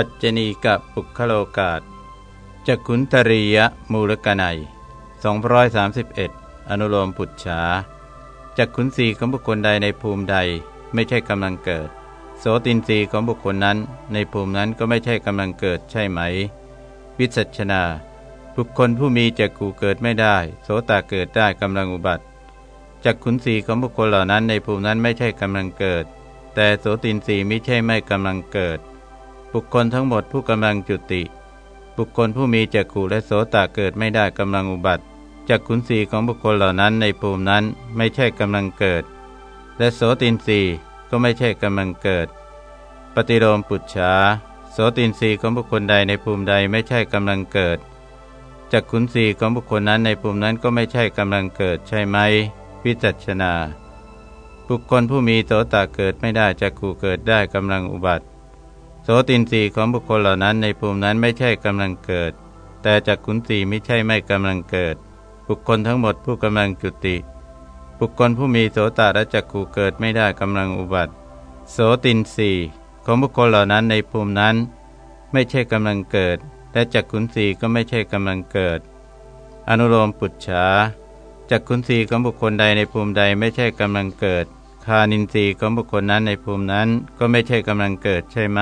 ปัจจณีกับปุคโลกาศจักขุนตรียมูลกนัย231 อนุโลมปุจฉาจักขุนสีของบุคคลใดในภูมิใดไม่ใช่กำลังเกิด โสตินรีของบุคคลนั้นในภูมินั้นก็ไม่ใช่กำลังเกิดใช่ไหม วิสัชนา บุคคลผู้มีจักขูเกิดไม่ได้ โสตาเกิดได้กำลังอุบัติจักขุนสีของบุคคลเหล่านั้นในภูมินั้นไม่ใช่กำลังเกิด แต่โสตินรีไม่ใช่ไม่กำลังเกิด บุคคลทั้งหมดผู้กำลังจุติ บุคคลผู้มีจักขูและโสตเกิดไม่ได้กำลังอุบัติจักขุนสีของบุคคลเหล่านั้นในภูมินั้นไม่ใช่กำลังเกิด และโสตินรีก็ไม่ใช่กำลังเกิด ปฏิโลมปุจฉาโสตินรีของบุคคลใดในภูมิใดไม่ใช่กำลังเกิดจักขุนสีของบุคคลนั้นในภูมินั้นก็ไม่ใช่กำลังเกิดใช่ไหมวิจัชนา บุคคลผู้มีโสตเกิดไม่ได้จักขูเกิดได้กำลังอุบัติ สตินรีของบุคคลเหล่านั้นในภูมินั้นไม่ใช่กำลังเกิด แต่จักขุนสีไม่ใช่ไม่กำลังเกิด บุคคลทั้งหมดผู้กำลังจุติ บุคคลผู้มีโสตและจักขูเกิดไม่ได้กำลังอุบัติ โสตินรีของบุคคลเหล่านั้นในภูมินั้น ไม่ใช่กำลังเกิด และจักขุนสีก็ไม่ใช่กำลังเกิด อนุโลมปุจฉาจักขุนสีของบุคคลใดในภูมิใดไม่ใช่กำลังเกิด คานินทรีย์ของบุคคลนั้นในภูมินั้นก็ไม่ใช่กำลังเกิดใช่ไหม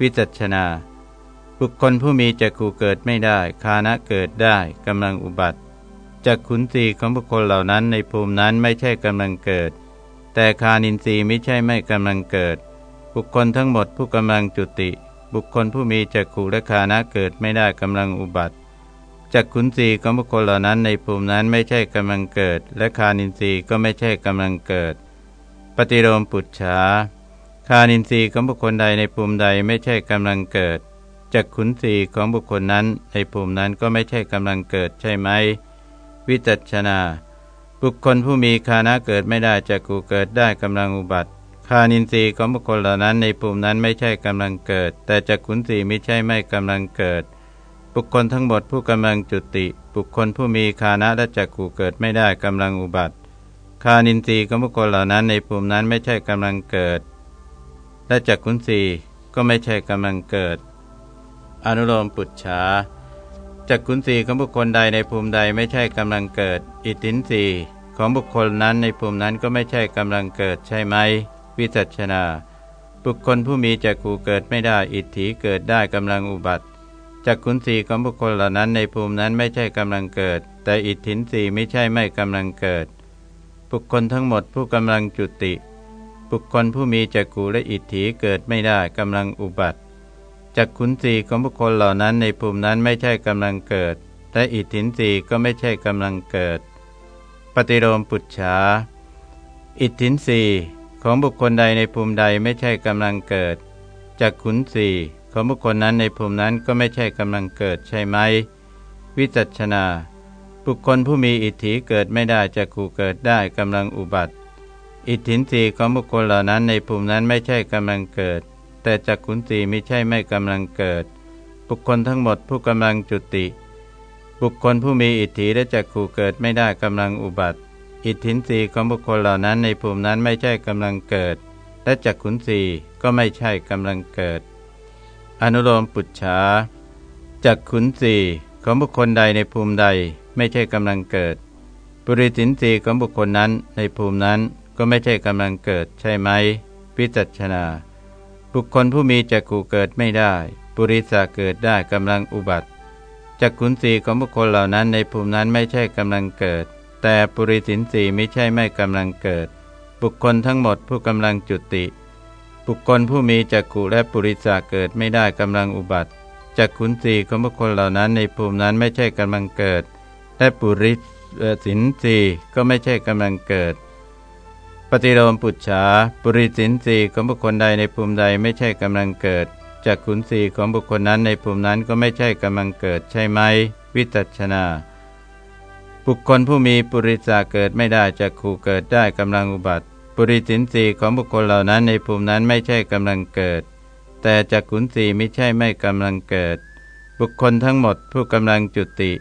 วิจัชนา บุคคลผู้มีจักขูเกิดไม่ได้คานะเกิดได้กำลังอุบัติจักขุนสีของบุคคลเหล่านั้นในภูมินั้นไม่ใช่กำลังเกิด แต่คานินทรีย์ไม่ใช่ไม่กำลังเกิด บุคคลทั้งหมดผู้กำลังจุติ บุคคลผู้มีจักขูและคานะเกิดไม่ได้กำลังอุบัติจักขุนสีของบุคคลเหล่านั้นในภูมินั้นไม่ใช่กำลังเกิด และคานินทรีย์ก็ไม่ใช่กำลังเกิด ปฏิโลมปุจฉา คานินทรีย์ของบุคคลใดในภูมิใดไม่ใช่กำลังเกิดจักขุนสีของบุคคลนั้นในภูมินั้นก็ไม่ใช่กำลังเกิดใช่ไหม วิจัชนา บุคคลผู้มีคานะเกิดไม่ได้จักกูเกิดได้กำลังอุบัติคานินทรีย์ของบุคคลเหล่านั้น ในภูมินั้นไม่ใช่กำลังเกิด แต่จักขุนสีไม่ใช่ไม่กำลังเกิด บุคคลทั้งหมดผู้กำลังจุติ บุคคลผู้มีคานะและจักขูเกิดไม่ได้กำลังอุบัติคานินทรีย์ของบุคคลเหล่านั้น ในภูมินั้นไม่ใช่กำลังเกิด และจักขุนสีก็ไม่ใช่กำลังเกิด อนุโลมปุจฉาจักขุนสีของบุคคลใดในภูมิใดไม่ใช่กำลังเกิด อิตินสีของบุคคลนั้นในภูมินั้นก็ไม่ใช่กำลังเกิดใช่ไหม วิจัชนา บุคคลผู้มีจักขูเกิดไม่ได้อิทธิเกิดได้กำลังอุบัติจักขุนสีของบุคคลเหล่านั้นในภูมินั้นไม่ใช่กำลังเกิด แต่อิทธินสีไม่ใช่ไม่กำลังเกิด บุคคลทั้งหมดผู้กำลังจุติ บุคคลผู้มีจักขูและอิทธิเกิดไม่ได้กำลังอุบัติจักขุนสีของบุคคลเหล่านั้นในภูมินั้นไม่ใช่กำลังเกิด และอิทธินสีก็ไม่ใช่กำลังเกิด ปฏิโลมปุจฉาอิทธินสีของบุคคลใดในภูมิใดไม่ใช่กำลังเกิดจักขุนสีของบุคคลนั้นในภูมินั้นก็ไม่ใช่กำลังเกิดใช่ไหม วิจัชนา บุคคลผู้มีอิทธิเกิดไม่ได้จะขู่เกิดได้กำลังอุบัติ อิทธินีของบุคคลเหล่านั้นในภูมินั้นไม่ใช่กำลังเกิด แต่จักขุนสีไม่ใช่ไม่กำลังเกิด บุคคลทั้งหมดผู้กำลังจุติ บุคคลผู้มีอิทธิและจักขู่เกิดไม่ได้กำลังอุบัติอิทธินีของบุคคลเหล่านั้นในภูมินั้นไม่ใช่กำลังเกิด และจักขุนสีก็ไม่ใช่กำลังเกิด อนุโลมปุจฉาจากขุนสีของบุคคลใดในภูมิใดไม่ใช่กำลังเกิด ปุริสินสีของบุคคลนั้นในภูมินั้น ก็ไม่ใช่กำลังเกิดใช่ไหมพิจัชนา บุคคลผู้มีจักขู่เกิดไม่ได้ ปุริสาเกิดได้กำลังอุบัติจักขุนสีของบุคคลเหล่านั้นในภูมินั้นไม่ใช่กำลังเกิด แต่ปุริสินสีไม่ใช่ไม่กำลังเกิด บุคคลทั้งหมดผู้กำลังจุติ บุคคลผู้มีจักขุและปุริสาเกิดไม่ได้กำลังอุบัติจักขุนสีของบุคคลเหล่านั้นในภูมินั้นไม่ใช่กำลังเกิด และปุริสินสีก็ไม่ใช่กำลังเกิด ปฏิโลมปุจฉาปุริสินสีของบุคคลใดในภูมิใดไม่ใช่กำลังเกิดจักขุนสีของบุคคลนั้นในภูมินั้นก็ไม่ใช่กำลังเกิดใช่ไหม วิตัชนา บุคคลผู้มีปุริสาเกิดไม่ได้จักขู่เกิดได้กำลังอุบัติ ปุริสินสีของบุคคลเหล่านั้นในภูมินั้นไม่ใช่กำลังเกิด แต่จักขุนสีไม่ใช่ไม่กำลังเกิด บุคคลทั้งหมดผู้กำลังจุติ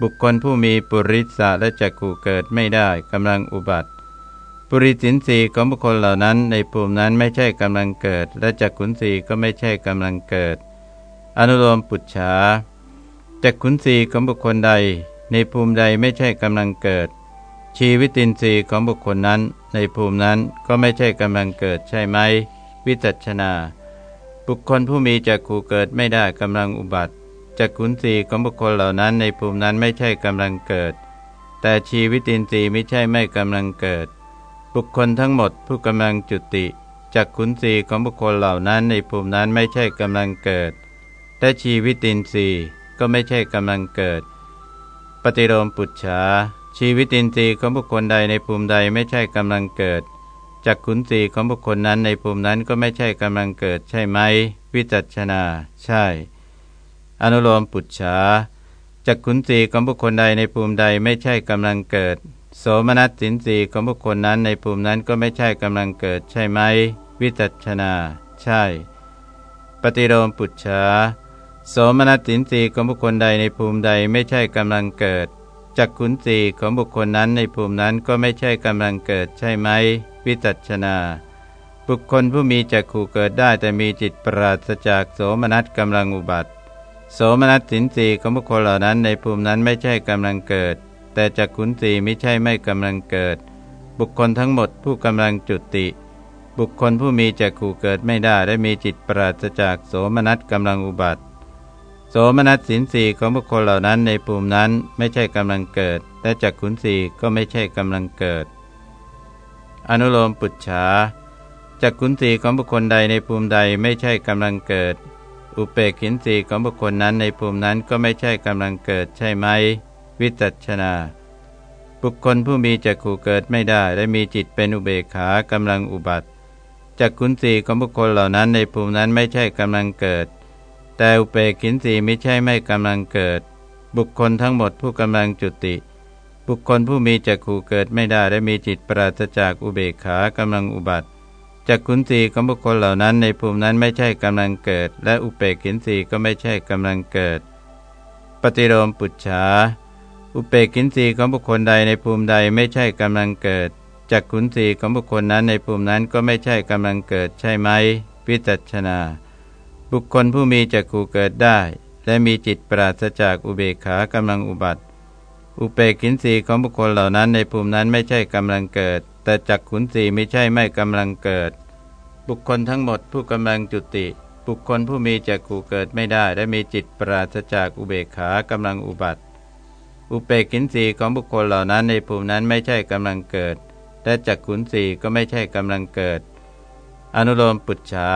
บุคคลผู้มีปุริสะและจักขู่เกิดไม่ได้กำลังอุบัติ ปุริสินสีของบุคคลเหล่านั้น ในภูมินั้นไม่ใช่กำลังเกิด และจักขุนสีก็ไม่ใช่กำลังเกิด อนุโลมปุจฉาจักขุนสีของบุคคลใด ในภูมิใดไม่ใช่กำลังเกิด ชีวิตินทรีย์ของบุคคลนั้น ในภูมินั้นก็ไม่ใช่กำลังเกิดใช่ไหม วิจัชนา บุคคลผู้มีจักขู่เกิดไม่ได้กำลังอุบัติจักขุนสีของบุคคลเหล่านั้นในภูมินั้นไม่ใช่กำลังเกิด แต่ชีวิตินทรีย์ไม่ใช่ไม่กำลังเกิด บุคคลทั้งหมดผู้กำลังจุติจากขุนศีของบุคคลเหล่านั้นในภูมินั้นไม่ใช่กำลังเกิด แต่ชีวิตินทรีย์ก็ไม่ใช่กำลังเกิด ปฏิโลมปุจฉาชีวิตินทรีย์ของบุคคลใดในภูมิใดไม่ใช่กำลังเกิดจากขุนศีของบุคคลนั้นในภูมินั้นก็ไม่ใช่กำลังเกิดใช่ไหม วิจัชนา ใช่ อนุโลมปุจฉาจากขุนศีของบุคคลใดในภูมิใดไม่ใช่กำลังเกิด โสมนัสสินสีของบุคคลนั้นในภูมินั้นก็ไม่ใช่กำลังเกิดใช่ไหม วิจัชนา ใช่ ปฏิโลมปุจฉาโสมนัสสินสีของบุคคลใดในภูมิใดไม่ใช่กำลังเกิดจักขุนสีของบุคคลนั้นในภูมินั้นก็ไม่ใช่กำลังเกิดใช่ไหม วิจัชนา บุคคลผู้มีจักขู่เกิดได้แต่มีจิตปราศจากโสมนัสกำลังอุบัติ โสมนัสสินสีของบุคคลเหล่านั้นในภูมินั้นไม่ใช่กำลังเกิด แต่จักขุนสีไม่ใช่ไม่กำลังเกิด บุคคลทั้งหมดผู้กำลังจุติ บุคคลผู้มีจักขู่เกิดไม่ได้และมีจิตปราศจากโสมนัสกำลังอุบัติ โสมนัสสินสีของบุคคลเหล่านั้นในภูมินั้นไม่ใช่กำลังเกิด และจักขุนสีก็ไม่ใช่กำลังเกิด อนุโลมปุจฉาจักขุนสีของบุคคลใดในภูมิใดไม่ใช่กำลังเกิด อุเปกขินสีของบุคคลนั้นในภูมินั้นก็ไม่ใช่กำลังเกิดใช่ไหม วิจัชนา บุคคลผู้มีจักขู่เกิดไม่ได้ และมีจิตเป็นอุเบกขากำลังอุบัติจักขุนสีของบุคคลเหล่านั้นในภูมินั้นไม่ใช่กำลังเกิด แต่อุเบกินสีไม่ใช่ไม่กำลังเกิด บุคคลทั้งหมดผู้กำลังจุติ บุคคลผู้มีจักขู่เกิดไม่ได้และมีจิตปราศจากอุเบกขากำลังอุบัติจักขุนสีของบุคคลเหล่านั้นในภูมินั้นไม่ใช่กำลังเกิด และอุเบกินสีก็ไม่ใช่กำลังเกิด ปฏิโลมปุจฉา อุเปกินสีของบุคคลใดในภูมิใดไม่ใช่กำลังเกิดจักขุนสีของบุคคลนั้นในภูมินั้นก็ไม่ใช่กำลังเกิดใช่ไหมพิจัชนา บุคคลผู้มีจักขูเกิดได้ และมีจิตปราศจากอุเบกขากำลังอุบัติ อุเปกินสีของบุคคลเหล่านั้นในภูมินั้นไม่ใช่กำลังเกิด แต่จักขุนสีไม่ใช่ไม่กำลังเกิด บุคคลทั้งหมดผู้กำลังจุติ บุคคลผู้มีจักขูเกิดไม่ได้ และมีจิตปราศจากอุเบกขากำลังอุบัติ อุเปกินสีของบุคคลเหล่านั้นในภูมินั้นไม่ใช่กำลังเกิด และจักขุนสีก็ไม่ใช่กำลังเกิด อนุโลมปุจฉา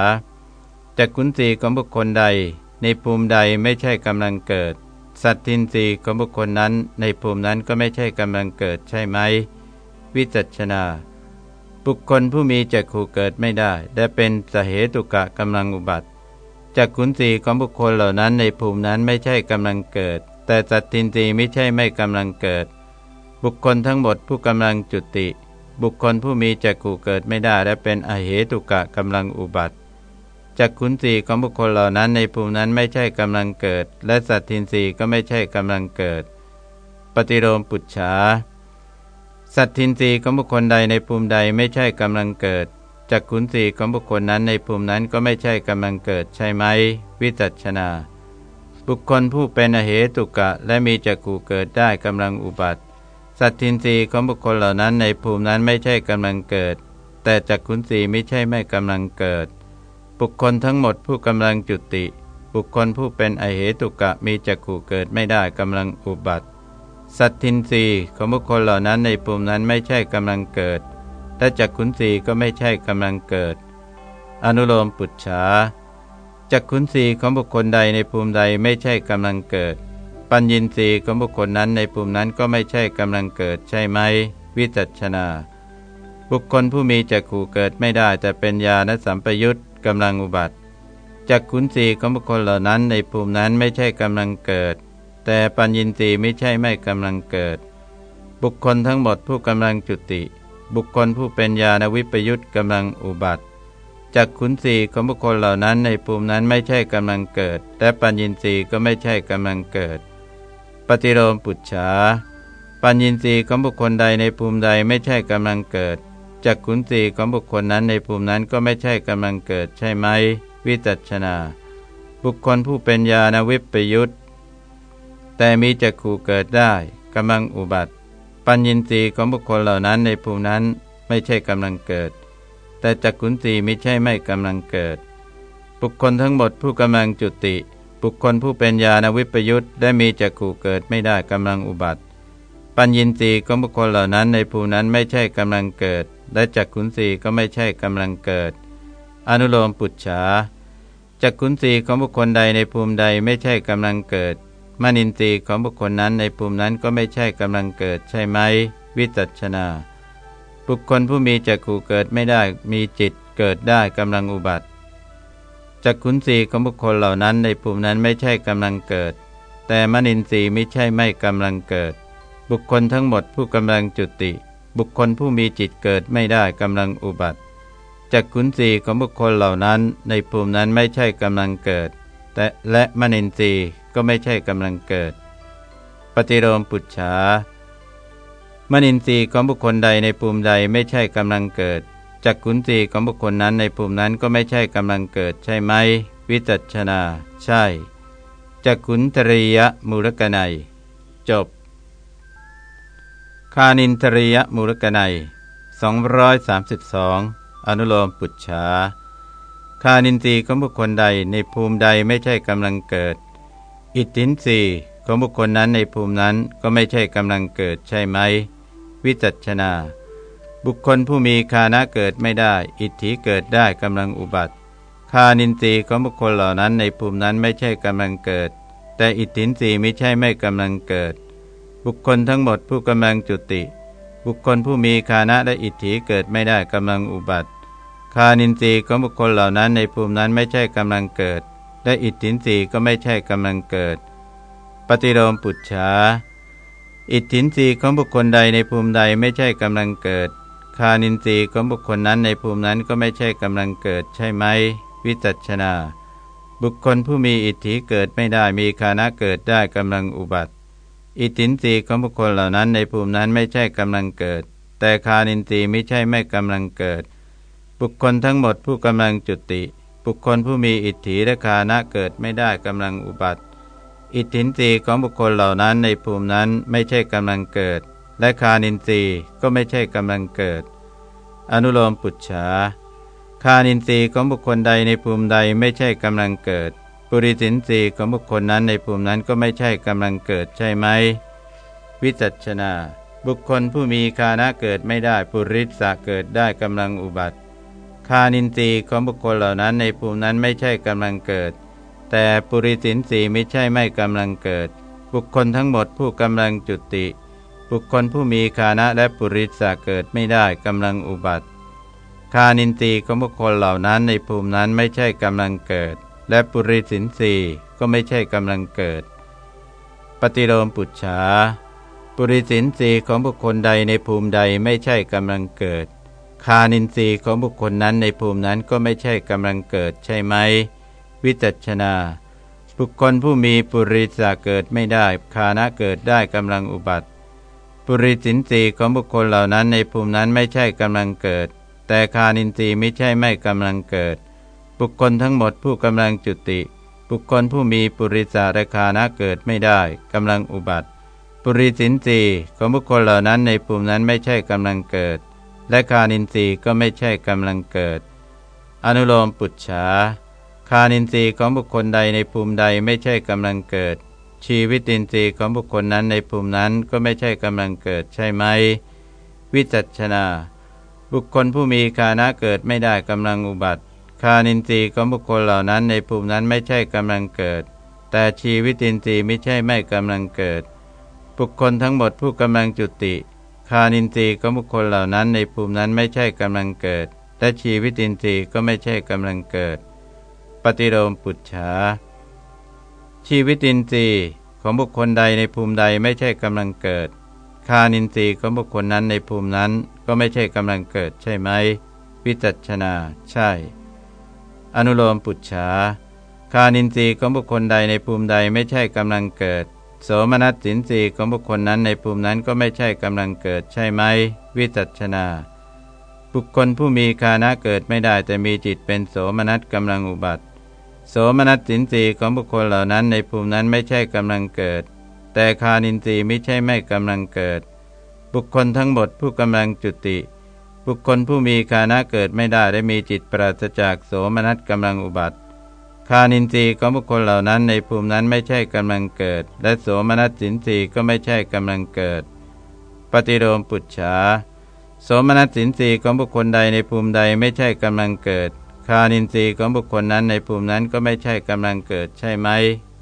จักขุนสีของบุคคลใด ในภูมิใดไม่ใช่กำลังเกิด สัตทินสีของบุคคลนั้น ในภูมินั้นก็ไม่ใช่กำลังเกิดใช่ไหม วิจัชนา บุคคลผู้มีจักขู่เกิดไม่ได้ และเป็นสเหตุกะกำลังอุบัติจักขุนสีของบุคคลเหล่านั้นในภูมินั้นไม่ใช่กำลังเกิด แต่สัตทินรีไม่ใช่ไม่กำลังเกิด บุคคลทั้งหมดผู้กำลังจุติ บุคคลผู้มีจักขู่เกิดไม่ได้และเป็นอเหตุกะกำลังอุบัติจักขุนสีของบุคคลเหล่านั้นในภูมินั้นไม่ใช่กำลังเกิด และสัตทินรีก็ไม่ใช่กำลังเกิด ปฏิโลมปุจฉาสัตทินรีของบุคคลใดในภูมิใดไม่ใช่กำลังเกิดจักขุนสีของบุคคลนั้นในภูมินั้นก็ไม่ใช่กำลังเกิดใช่ไหม วิจัชนา บุคคลผู้เป็นอเหตุกะ และมีจักขู่เกิดได้กำลังอุบัติ สัตทินรีของบุคคลเหล่านั้นในภูมินั้นไม่ใช่กำลังเกิด แต่จักขุนสีไม่ใช่ไม่กำลังเกิด บุคคลทั้งหมดผู้กำลังจุติ บุคคลผู้เป็นอเหตุกะมีจักขู่เกิดไม่ได้กำลังอุบัติ สัตทินรีของบุคคลเหล่านั้นในภูมินั้นไม่ใช่กำลังเกิดและจักขุนสีก็ไม่ใช่กำลังเกิด อนุโลมปุจฉา จักขุนสีของบุคคลใดในภูมิใดไม่ใช่กำลังเกิด ปัญญินสีของบุคคลนั้นในภูมินั้นก็ไม่ใช่กำลังเกิดใช่ไหม วิจัชนา บุคคลผู้มีจักขู่เกิดไม่ได้แต่เป็นญาณสัมปยุตกำลังอุบัติจักขุนสีของบุคคลเหล่านั้นในภูมินั้นไม่ใช่กำลังเกิด แต่ปัญญินสีไม่ใช่ไม่กำลังเกิด บุคคลทั้งหมดผู้กำลังจุติ บุคคลผู้เป็นญาณวิปยุตกำลังอุบัติ จากขุนสีของบุคคลเหล่านั้นในภูมินั้นไม่ใช่กำลังเกิด และปัญญินทรีย์ก็ไม่ใช่กำลังเกิด ปฏิโลมปุจฉา ปัญญินทรีย์ของบุคคลใดในภูมิใดไม่ใช่กำลังเกิดจักขุนสีของบุคคลนั้นในภูมินั้นก็ไม่ใช่กำลังเกิดใช่ไหม วิจัชนา บุคคลผู้เป็นญาณวิปยุตแต่มีจักขู่เกิดได้กำลังอุบัติ ปัญญินทรีย์ของบุคคลเหล่านั้นในภูมินั้นไม่ใช่กำลังเกิด แต่จักขุนสีไม่ใช่ไม่กำลังเกิด บุคคลทั้งหมดผู้กำลังจุติ บุคคลผู้เป็นญาณวิปยุตได้มีจักขู่เกิดไม่ได้กำลังอุบัติ ปัญญินรีของบุคคลเหล่านั้นในภูมินั้นไม่ใช่กำลังเกิด และจักขุนสีก็ไม่ใช่กำลังเกิด อนุโลมปุจฉาจักขุนสีของบุคคลใดในภูมิใดไม่ใช่กำลังเกิดมนินทรีย์ของบุคคลนั้นในภูมินั้นก็ไม่ใช่กำลังเกิดใช่ไหม วิจัชนา บุคคลผู้มีจักขู่เกิดไม่ได้มีจิตเกิดได้กำลังอุบัติจักขุนสีของบุคคลเหล่านั้นในภูมินั้นไม่ใช่กำลังเกิด แต่มนินทรีย์ไม่ใช่ไม่กำลังเกิด บุคคลทั้งหมดผู้กำลังจุติ บุคคลผู้มีจิตเกิดไม่ได้กำลังอุบัติจักขุนสีของบุคคลเหล่านั้น ในภูมินั้นไม่ใช่กำลังเกิด แต่และมนินทรีย์ก็ไม่ใช่กำลังเกิด ปฏิโลมปุจฉา มนินทรีย์ของบุคคลใดในภูมิใดไม่ใช่กำลังเกิดจักขุนทรีย์ของบุคคลนั้นในภูมินั้นก็ไม่ใช่กำลังเกิดใช่ไหม วิจัชนา ใช่จักขุนตรียมูลกนัย จบ คานินตรียมูลกนัย232 อนุโลมปุจฉาคานินทรีย์ของบุคคลใดในภูมิใดไม่ใช่กำลังเกิด อิทธินทรีย์ของบุคคลนั้นในภูมินั้นก็ไม่ใช่กำลังเกิดใช่ไหม วิจัชนา บุคคลผู้มีคานะเกิดไม่ได้ อิทธิเกิดได้กำลังอุบัติ คานินทรีย์ของบุคคลเหล่านั้นในภูมินั้นไม่ใช่กำลังเกิด แต่อิทธินทรีย์ไม่ใช่ไม่กำลังเกิด บุคคลทั้งหมดผู้กำลังจุติ บุคคลผู้มีคานะและอิทธิเกิดไม่ได้กำลังอุบัติ คานินทรีย์ของบุคคลเหล่านั้นในภูมินั้นไม่ใช่กำลังเกิด และอิทธินทรีย์ก็ไม่ใช่กำลังเกิด ปฏิโลมปุจฉา อิทธินรีของบุคคลใดในภูมิใดไม่ใช่กำลังเกิด คานินทรีย์ของบุคคลนั้นในภูมินั้นก็ไม่ใช่กำลังเกิดใช่ไหม วิจัชนา บุคคลผู้มีอิทธิเกิดไม่ได้มีคานะเกิดได้กำลังอุบัติ อิทธินรีย์ของบุคคลเหล่านั้นในภูมินั้นไม่ใช่กำลังเกิด แต่คานินทรีย์ไม่ใช่ไม่กำลังเกิด บุคคลทั้งหมดผู้กำลังจุติ บุคคลผู้มีอิทธิและคานะเกิดไม่ได้กำลังอุบัติ อิทธินรีของบุคคลเหล่านั้นในภูมินั้นไม่ใช่กำลังเกิด และคานินทรีย์ก็ไม่ใช่กำลังเกิด อนุโลมปุจฉาคานินทรีย์ของบุคคลใดในภูมิใดไม่ใช่กำลังเกิด ปุริสินทรีย์ของบุคคลนั้นในภูมินั้นก็ไม่ใช่กำลังเกิดใช่ไหม วิจัชนา บุคคลผู้มีคานะเกิดไม่ได้ปุริสะเกิดได้กำลังอุบัติ คานินทรีย์ของบุคคลเหล่านั้นในภูมินั้นไม่ใช่กำลังเกิด แต่ปุริสินทรีไม่ใช่ไม่กำลังเกิด บุคคลทั้งหมดผู้กำลังจุติ บุคคลผู้มีคานะและปุริสาเกิดไม่ได้กำลังอุบัติคานินทรีย์ของบุคคลเหล่านั้นในภูมินั้นไม่ใช่กำลังเกิด และปุริสินทรีก็ไม่ใช่กำลังเกิด ปฏิโลมปุจฉาปุริสินทรีของบุคคลใดในภูมิใดไม่ใช่กำลังเกิด คานินทรีย์ของบุคคลนั้นในภูมินั้นก็ไม่ใช่กำลังเกิดใช่ไหม วิจัชนา บุคคลผู้มีปุริสาเกิดไม่ได้คานะเกิดได้กำลังอุบัติ ปุริสินทรีของบุคคลเหล่านั้นในภูมินั้นไม่ใช่กำลังเกิด แต่คานินทรีย์ไม่ใช่ไม่กำลังเกิด บุคคลทั้งหมดผู้กำลังจุติ บุคคลผู้มีปุริสาและคานะเกิดไม่ได้กำลังอุบัติ ปุริสินทรีของบุคคลเหล่านั้นในภูมินั้นไม่ใช่กำลังเกิด และคานินทรีย์ก็ไม่ใช่กำลังเกิดอนุโลมปุจฉา คานินทรีย์ของบุคคลใดในภูมิใดไม่ใช่กำลังเกิด ชีวิตินทรีย์ของบุคคลนั้นในภูมินั้นก็ไม่ใช่กำลังเกิดใช่ไหม วิจัชนา บุคคลผู้มีคานะเกิดไม่ได้กำลังอุบัติ คานินทรีย์ของบุคคลเหล่านั้นในภูมินั้นไม่ใช่กำลังเกิด แต่ชีวิตินทรีย์ไม่ใช่ไม่กำลังเกิด บุคคลทั้งหมดผู้กำลังจุติ คานินทรีย์ของบุคคลเหล่านั้นในภูมินั้นไม่ใช่กำลังเกิด และชีวิตินทรีย์ก็ไม่ใช่กำลังเกิด ฏิโลมปุจฉาชีวิตินทรีย์ของบุคคลใดในภูมิใดไม่ใช่กำลังเกิด คานินทรีย์ของบุคคลนั้นในภูมินั้นก็ไม่ใช่กำลังเกิดใช่ไหม วิจัชนา ใช่ อนุโลมปุจฉาคานินทรีย์ของบุคคลใดในภูมิใดไม่ใช่กำลังเกิด โสมนัสสินสีของบุคคลนั้นในภูมินั้นก็ไม่ใช่กำลังเกิดใช่ไหม วิจัชนา บุคคลผู้มีคานะเกิดไม่ได้แต่มีจิตเป็นโสมนัสกำลังอุบัติ โสมนัสสินสีของบุคคลเหล่านั้นในภูมินั้นไม่ใช่กำลังเกิด แต่คานินทรีย์ไม่ใช่ไม่กำลังเกิด บุคคลทั้งหมดผู้กำลังจุติ บุคคลผู้มีคานะเกิดไม่ได้และมีจิตปราศจากโสมนัสกำลังอุบัติคานินทรีย์ของบุคคลเหล่านั้นในภูมินั้นไม่ใช่กำลังเกิด และโสมนัสสินสีก็ไม่ใช่กำลังเกิด ปฏิโลมปุจฉาโสมนัสสินสีของบุคคลใดในภูมิใดไม่ใช่กำลังเกิด คานินทรีย์ของบุคคลนั้นในภูมินั้นก็ไม่ใช่กำลังเกิดใช่ไหม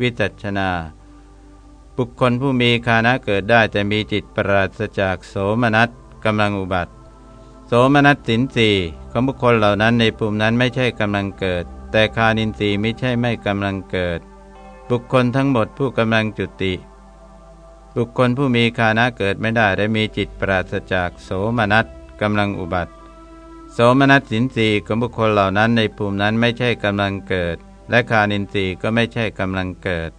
วิจัชนา บุคคลผู้มีคานะเกิดได้แต่มีจิตปราศจากโสมนัสกำลังอุบัติ โสมนัสสินสีของบุคคลเหล่านั้นในภูมินั้นไม่ใช่กำลังเกิด แต่คานินทรีย์ไม่ใช่ไม่กำลังเกิด บุคคลทั้งหมดผู้กำลังจุติ บุคคลผู้มีคานะเกิดไม่ได้และมีจิตปราศจากโสมนัสกำลังอุบัติ โสมนัสสินสีของบุคคลเหล่านั้นในภูมินั้นไม่ใช่กำลังเกิด และคานินทรีย์ก็ไม่ใช่กำลังเกิด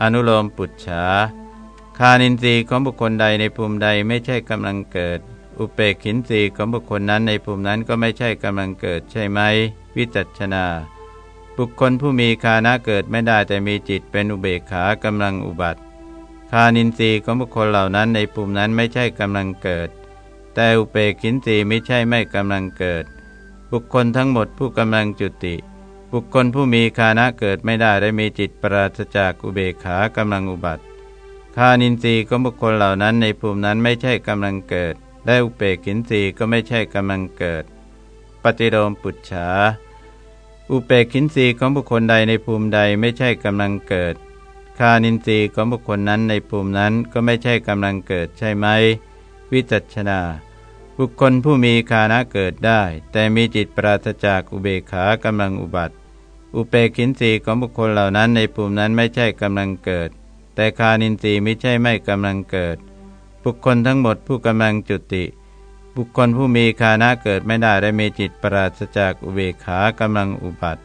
อนุโลมปุจฉาคานินทรีย์ของบุคคลใดในภูมิใดไม่ใช่กำลังเกิด อุเปกขินทรีย์ของบุคคลนั้นในภูมินั้นก็ไม่ใช่กำลังเกิดใช่ไหม วิจัชนา บุคคลผู้มีคานะเกิดไม่ได้แต่มีจิตเป็นอุเบกขากำลังอุบัติคานินทรีย์ของบุคคลเหล่านั้นในภูมินั้นไม่ใช่กำลังเกิด แต่อุเปกินทรีไม่ใช่ไม่กำลังเกิด บุคคลทั้งหมดผู้กำลังจุติ บุคคลผู้มีคานะเกิดไม่ได้ได้มีจิตปราศจากอุเบกขากำลังอุบัติคานินทรีย์ของบุคคลเหล่านั้นในภูมินั้นไม่ใช่กำลังเกิด และอุเปกินทรีก็ไม่ใช่กำลังเกิด ปฏิโลมปุจฉา อุเปกินทรีของบุคคลใดในภูมิใดไม่ใช่กำลังเกิด คานินทรีย์ของบุคคลนั้นในภูมินั้นก็ไม่ใช่กำลังเกิดใช่ไหม วิจัชนา บุคคลผู้มีคานะเกิดได้ แต่มีจิตปราศจากอุเบกขากำลังอุบัติ อุเปกินทรีของบุคคลเหล่านั้นในภูมินั้นไม่ใช่กำลังเกิด แต่คานินทรีย์ไม่ใช่ไม่กำลังเกิด บุคคลทั้งหมดผู้กำลังจุติ บุคคลผู้มีคานะเกิดไม่ได้ได้มีจิตปราศจากอุเบกขากำลังอุบัติ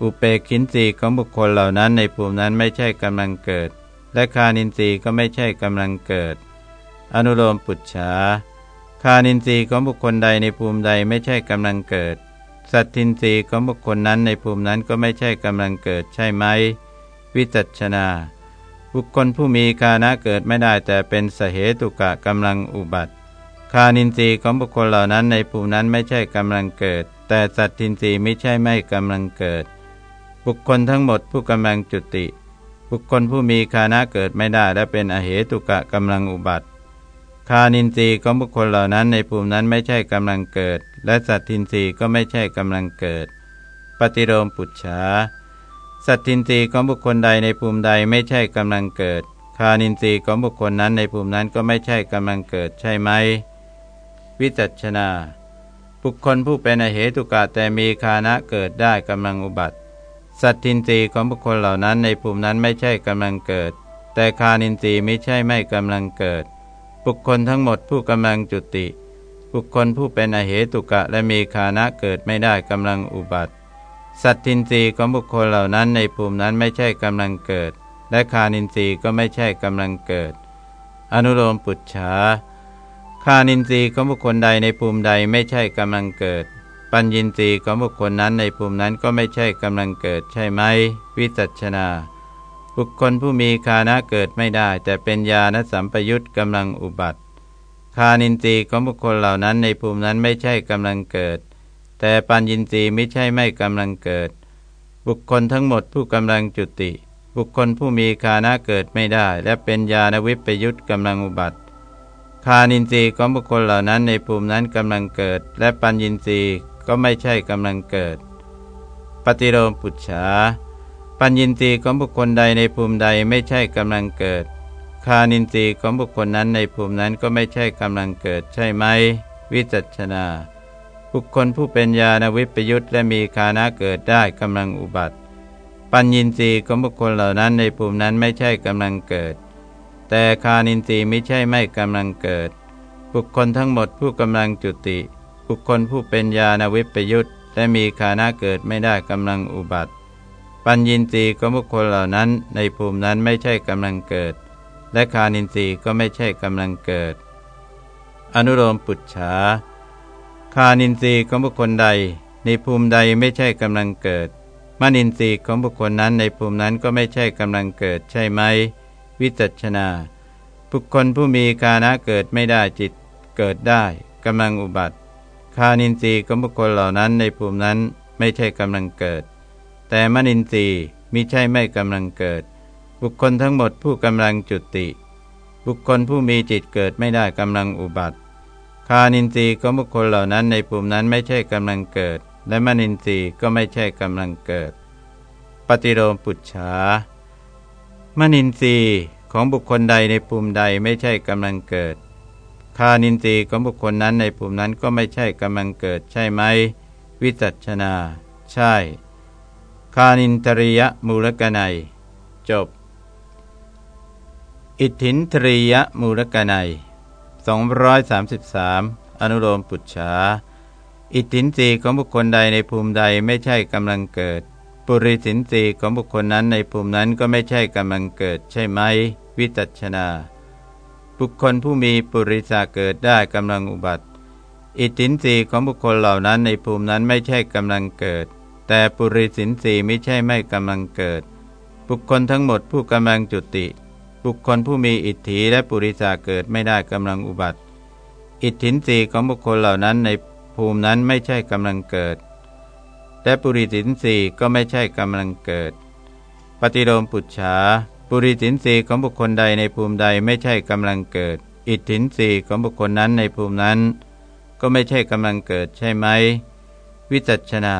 อุเปกินรีของบุคคลเหล่านั้นในภูมินั้นไม่ใช่กำลังเกิด และคานินทรีย์ก็ไม่ใช่กำลังเกิด อนุโลมปุจฉา คานินทรีย์ของบุคคลใดในภูมิใดไม่ใช่กำลังเกิด สัตทินทรีย์ของบุคคลนั้นในภูมินั้นก็ไม่ใช่กำลังเกิดใช่ไหม วิจัชนา บุคคลผู้มีคานะเกิดไม่ได้แต่เป็นสเหตุกะกำลังอุบัติคานินทรีย์ของบุคคลเหล่านั้นในภูมินั้นไม่ใช่กำลังเกิด แต่สัตทินทรีย์ไม่ใช่ไม่กำลังเกิด บุคคลทั้งหมดผู้กำลังจุติ บุคคลผู้มีคานะเกิดไม่ได้และเป็นอเหตุกะกำลังอุบัติ คานินทรีย์ของบุคคลเหล่านั้นในภูมินั้นไม่ใช่กำลังเกิด และสัตทินทรีย์ก็ไม่ใช่กำลังเกิด ปฏิโลมปุจฉาสัตทินทรีย์ของบุคคลใดในภูมิใดไม่ใช่กำลังเกิด คานินทรีย์ของบุคคลนั้นในภูมินั้นก็ไม่ใช่กำลังเกิดใช่ไหม วิจัชนา บุคคลผู้เป็นอเหตุกะแต่มีคานะเกิดได้กำลังอุบัติ สัตทินรีของบุคคลเหล่านั้นในภูมินั้นไม่ใช่กำลังเกิด แต่คานินทรีย์ไม่ใช่ไม่กำลังเกิด บุคคลทั้งหมดผู้กำลังจุติ บุคคลผู้เป็นอเหตุกะและมีคานะเกิดไม่ได้กำลังอุบัติ สัตทินรีของบุคคลเหล่านั้นในภูมินั้นไม่ใช่กำลังเกิด และคานินทรีย์ก็ไม่ใช่กำลังเกิด อนุโลมปุจฉาคานินทรีย์ของบุคคลใดในภูมิใดไม่ใช่กำลังเกิด ปัญญินทรีย์ของบุคคลนั้นในภูมินั้นก็ไม่ใช่กำลังเกิดใช่ไหม วิจัชนา บุคคลผู้มีคานะเกิดไม่ได้ แต่เป็นญาณสัมปยุตกำลังอุบัติ คานินทรีย์ของบุคคลเหล่านั้นในภูมินั้นไม่ใช่กำลังเกิด แต่ปัญญินทรีย์ไม่ใช่ไม่กำลังเกิด บุคคลทั้งหมดผู้กำลังจุติ บุคคลผู้มีคานะเกิดไม่ได้ และเป็นญาณวิปยุตกำลังอุบัติ คานินทรีย์ของบุคคลเหล่านั้นในภูมินั้นกำลังเกิด และปัญญินทรีย์ก็ไม่ใช่กำลังเกิด ปฏิโลมปุจฉา ปัญญินทรีย์ของบุคคลใดในภูมิใดไม่ใช่กำลังเกิด คานินทรีย์ของบุคคลนั้นในภูมินั้นก็ไม่ใช่กำลังเกิดใช่ไหม วิจัชนา บุคคลผู้เป็นญาณวิปยุตและมีคานะเกิดได้กำลังอุบัติ ปัญญินทรีย์ของบุคคลเหล่านั้นในภูมินั้นไม่ใช่กำลังเกิด แต่คานินทรีย์ไม่ใช่ไม่กำลังเกิด บุคคลทั้งหมดผู้กำลังจุติ บุคคลผู้เป็นญาณวิปยุตและมีคานะเกิดไม่ได้กำลังอุบัติ ปัญญินทรีย์ของบุคคลเหล่านั้น ในภูมินั้นไม่ใช่กำลังเกิด และคานินทรีย์ก็ไม่ใช่กำลังเกิด อนุโลมปุจฉาคานินทรีย์ของบุคคลใด ในภูมิใดไม่ใช่กำลังเกิดมนินทรีย์ของบุคคลนั้นในภูมินั้นก็ไม่ใช่กำลังเกิดใช่ไหม วิจัชนา บุคคลผู้มีกานะเกิดไม่ได้จิตเกิดได้กำลังอุบัติ คานินทรีย์ของบุคคลเหล่านั้นในภูมินั้นไม่ใช่กำลังเกิด แต่มนินทรีย์มิใช่ไม่กำลังเกิด บุคคลทั้งหมดผู้กำลังจุติ บุคคลผู้มีจิตเกิดไม่ได้กำลังอุบัติ คานินทรีย์ของบุคคลเหล่านั้นในภูมินั้นไม่ใช่กำลังเกิด และมนินทรีย์ก็ไม่ใช่กำลังเกิด ปฏิโลมปุจฉามนินทรีย์ของบุคคลใดในภูมิใดไม่ใช่กำลังเกิด คานินทรีย์ของบุคคลนั้นในภูมินั้นก็ไม่ใช่กำลังเกิดใช่ไหม วิจัชนา ใช่ คานินตริยมูลกนัย จบ อิทธินทริยมูลกนัย233 อนุโลมปุจฉาอิทธินสีของบุคคลใดในภูมิใดไม่ใช่กำลังเกิด ปุริสินสีของบุคคลนั้นในภูมินั้นก็ไม่ใช่กำลังเกิดใช่ไหม วิจัชนา บุคคลผู้มีปุริสาเกิดได้กำลังอุบัติ อิทธินสีของบุคคลเหล่านั้นในภูมินั้นไม่ใช่กำลังเกิด แต่ปุริสินสีไม่ใช่ไม่กำลังเกิด บุคคลทั้งหมดผู้กำลังจุติ บุคคลผู้มีอิทธิและปุริสาเกิดไม่ได้กำลังอุบัติ อิทธินสีของบุคคลเหล่านั้นในภูมินั้นไม่ใช่กำลังเกิด และปุริสินสีก็ไม่ใช่กำลังเกิด ปฏิโลมปุจฉาปุริสินสีของบุคคลใดในภูมิใดไม่ใช่กำลังเกิด อิทธินสีของบุคคลนั้นในภูมินั้น ก็ไม่ใช่กำลังเกิดใช่ไหม วิจัชนา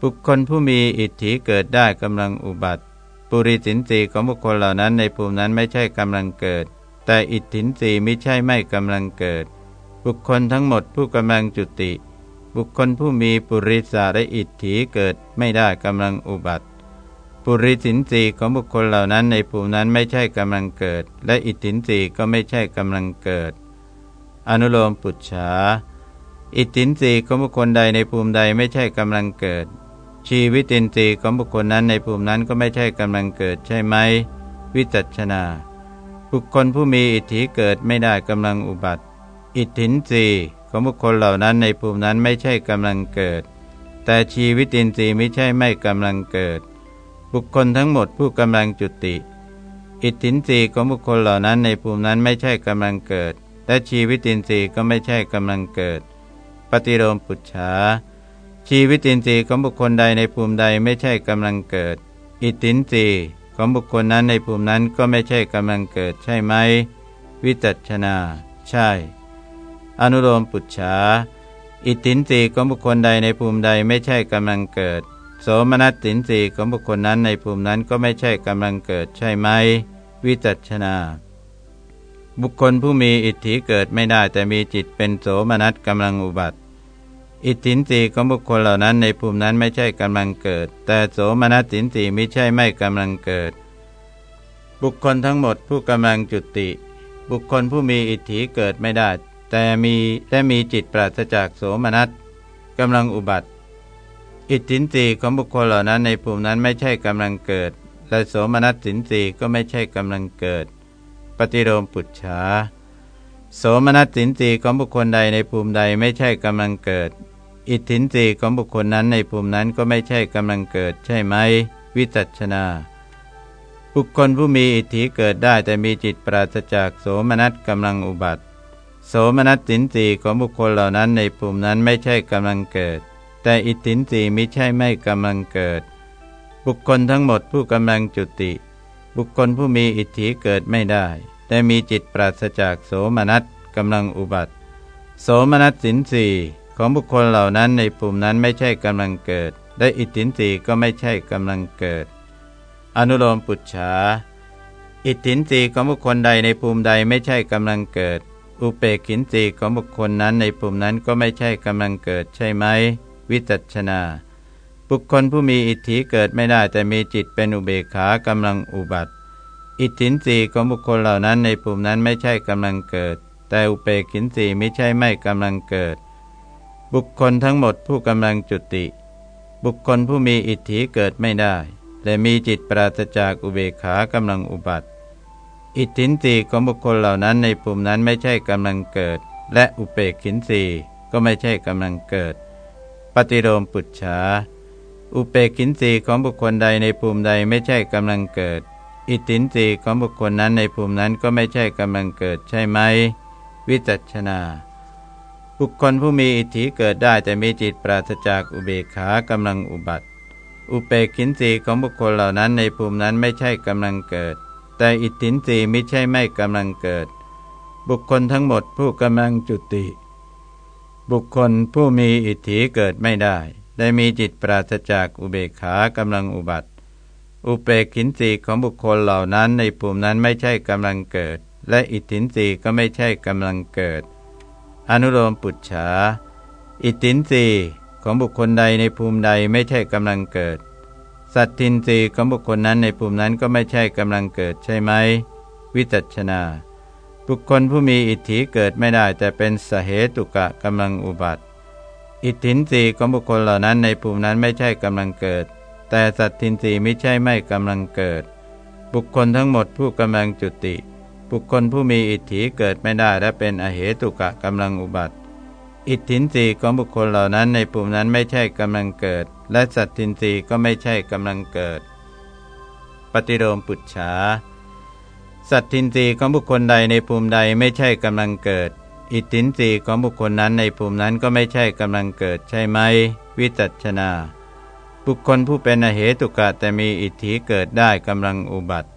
บุคคลผู้มีอิทธิเกิดได้กำลังอุบัติ ปุริสินสีของบุคคลเหล่านั้นในภูมินั้นไม่ใช่กำลังเกิด แต่อิทธินสีไม่ใช่ไม่กำลังเกิด บุคคลทั้งหมดผู้กำลังจุติ บุคคลผู้มีปุริสาและอิทธิเกิดไม่ได้กำลังอุบัติ ปุริสินสีของบุคคลเหล่านั้นในภูมินั้นไม่ใช่กำลังเกิด และอิทธินสีก็ไม่ใช่กำลังเกิด อนุโลมปุจฉาอิทธินสีของบุคคลใดในภูมิใดไม่ใช่กำลังเกิด ชีวิตินทรีย์ของบุคคลนั้นในภูมินั้นก็ไม่ใช่กำลังเกิดใช่ไหม วิจัชนา บุคคลผู้มีอิทธิเกิดไม่ได้กำลังอุบัติ อิทธินทรีย์ของบุคคลเหล่านั้นในภูมินั้นไม่ใช่กำลังเกิด แต่ชีวิตินทรีย์ไม่ใช่ไม่กำลังเกิด บุคคลทั้งหมดผู้กำลังจุติ อิทธินทรีย์ของบุคคลเหล่านั้นในภูมินั้นไม่ใช่กำลังเกิด และชีวิตินทรีย์ก็ไม่ใช่กำลังเกิด ปฏิโลมปุจฉา ชีวิตินทรีย์ของบุคคลใดในภูมิใดไม่ใช่กำลังเกิด อิทธินทรีย์ของบุคคลนั้นในภูมินั้นก็ไม่ใช่กำลังเกิดใช่ไหม วิจัชนา ใช่ อนุโลมปุจฉา อิทธินทรีย์ของบุคคลใดในภูมิใดไม่ใช่กำลังเกิด โสมนัสตินทรีย์ของบุคคลนั้นในภูมินั้นก็ไม่ใช่กำลังเกิดใช่ไหม วิจัชนาบุคคลผู้มีอิทธิเกิดไม่ได้แต่มีจิตเป็นโสมนัสกำลังอุบัติ อิทธินสีของบุคคลเหล่านั้นในภูมินั้นไม่ใช่กำลังเกิด แต่โสมนัสสินสีไม่ใช่ไม่กำลังเกิด บุคคลทั้งหมดผู้กำลังจุติ บุคคลผู้มีอิทธิเกิดไม่ได้ แต่มีและมีจิตปราศจากโสมนัสกำลังอุบัติ อิทธินสีของบุคคลเหล่านั้นในภูมินั้นไม่ใช่กำลังเกิด และโสมนัสสินสีก็ไม่ใช่กำลังเกิด ปฏิโลมปุจฉา โสมนัสสินสีของบุคคลใดในภูมิใดไม่ใช่กำลังเกิด อิทธินสีของบุคคลนั้นในภูมินั้นก็ไม่ใช่กำลังเกิด ใช่ไหม วิจัชนา บุคคลผู้มีอิทธิเกิดได้แต่มีจิตปราศจากโสมนัสกำลังอุบัติ โสมนัสสินสีของบุคคลเหล่านั้นในภูมินั้นไม่ใช่กำลังเกิด แต่อิทธินสีไม่ใช่ไม่กำลังเกิด บุคคลทั้งหมดผู้กำลังจุติ บุคคลผู้มีอิทธิเกิดไม่ได้ แต่มีจิตปราศจากโสมนัสกำลังอุบัติ โสมนัสสินสีของบุคคลเหล่านั้นในปุ่มนั้นไม่ใช่กำลังเกิดและอิทธินสีก็ไม่ใช่กำลังเกิด อนุโลมปุจฉาอิทธินสีของบุคคลใดในภูมิใดไม่ใช่กำลังเกิด อุเปกินสีของบุคคลนั้นในภูมินั้นก็ไม่ใช่กำลังเกิดใช่ไหม วิจัชนา บุคคลผู้มีอิทธิเกิดไม่ได้แต่มีจิตเป็นอุเบกขากำลังอุบัติ อิทธินสีของบุคคลเหล่านั้นในภูมินั้นไม่ใช่กำลังเกิด แต่อุเปกินสีไม่ใช่ไม่กำลังเกิด บุคคลทั้งหมดผู้กำลังจุติ บุคคลผู้มีอิทธิเกิดไม่ได้และมีจิตปราศจากอุเบกขากำลังอุบัติ อิทธินสีของบุคคลเหล่านั้นในปุ่มนั้นไม่ใช่กำลังเกิด และอุเปกินสีก็ไม่ใช่กำลังเกิด ปฏิโลมปุจฉาอุเปกินสีของบุคคลใดในภูมิใดไม่ใช่กำลังเกิด อิตินสีของบุคคลนั้นในภูมินั้นก็ไม่ใช่กำลังเกิดใช่ไหม วิจัชนา บุคคลผู้มีอิทธิเกิดได้แต่มีจิตปราศจากอุเบกขากำลังอุบัติ อุเปกินสีของบุคคลเหล่านั้นในภูมินั้นไม่ใช่กำลังเกิด แต่อิตินสีไม่ใช่ไม่กำลังเกิด บุคคลทั้งหมดผู้กำลังจุติ บุคคลผู้มีอิทธิเกิดไม่ได้ ได้มีจิตปราศจากอุเบกขากำลังอุบัติ อุเปกินสีของบุคคลเหล่านั้นในภูมินั้นไม่ใช่กำลังเกิด และอิทธินสีก็ไม่ใช่กำลังเกิด อนุโลมปุจฉา อิทธินสีของบุคคลใดในภูมิใดไม่ใช่กำลังเกิด สัตทินสีของบุคคลนั้นในภูมินั้นก็ไม่ใช่กำลังเกิดใช่ไหม วิจัชนา บุคคลผู้มีอิทธิเกิดไม่ได้แต่เป็นสเหตุกะกำลังอุบัติอิทธินรีของบุคคลเหล่านั้นในภูมินั้นไม่ใช่กำลังเกิด แต่สัตทินรีไม่ใช่ไม่กำลังเกิด บุคคลทั้งหมดผู้กำลังจุติ บุคคลผู้มีอิทธิเกิดไม่ได้และเป็นอเหตุกะกำลังอุบัติ อิทธินรีของบุคคลเหล่านั้นในภูมินั้นไม่ใช่กำลังเกิด และสัตทินรีก็ไม่ใช่กำลังเกิด ปฏิโลมปุจฉาสัตทินรีของบุคคลใดในภูมิใดไม่ใช่กำลังเกิด อิทธินรีของบุคคลนั้นในภูมินั้นก็ไม่ใช่กำลังเกิดใช่ไหม วิจัชนา บุคคลผู้เป็นอเหตุกะแต่มีอิทธิเกิดได้กำลังอุบัติ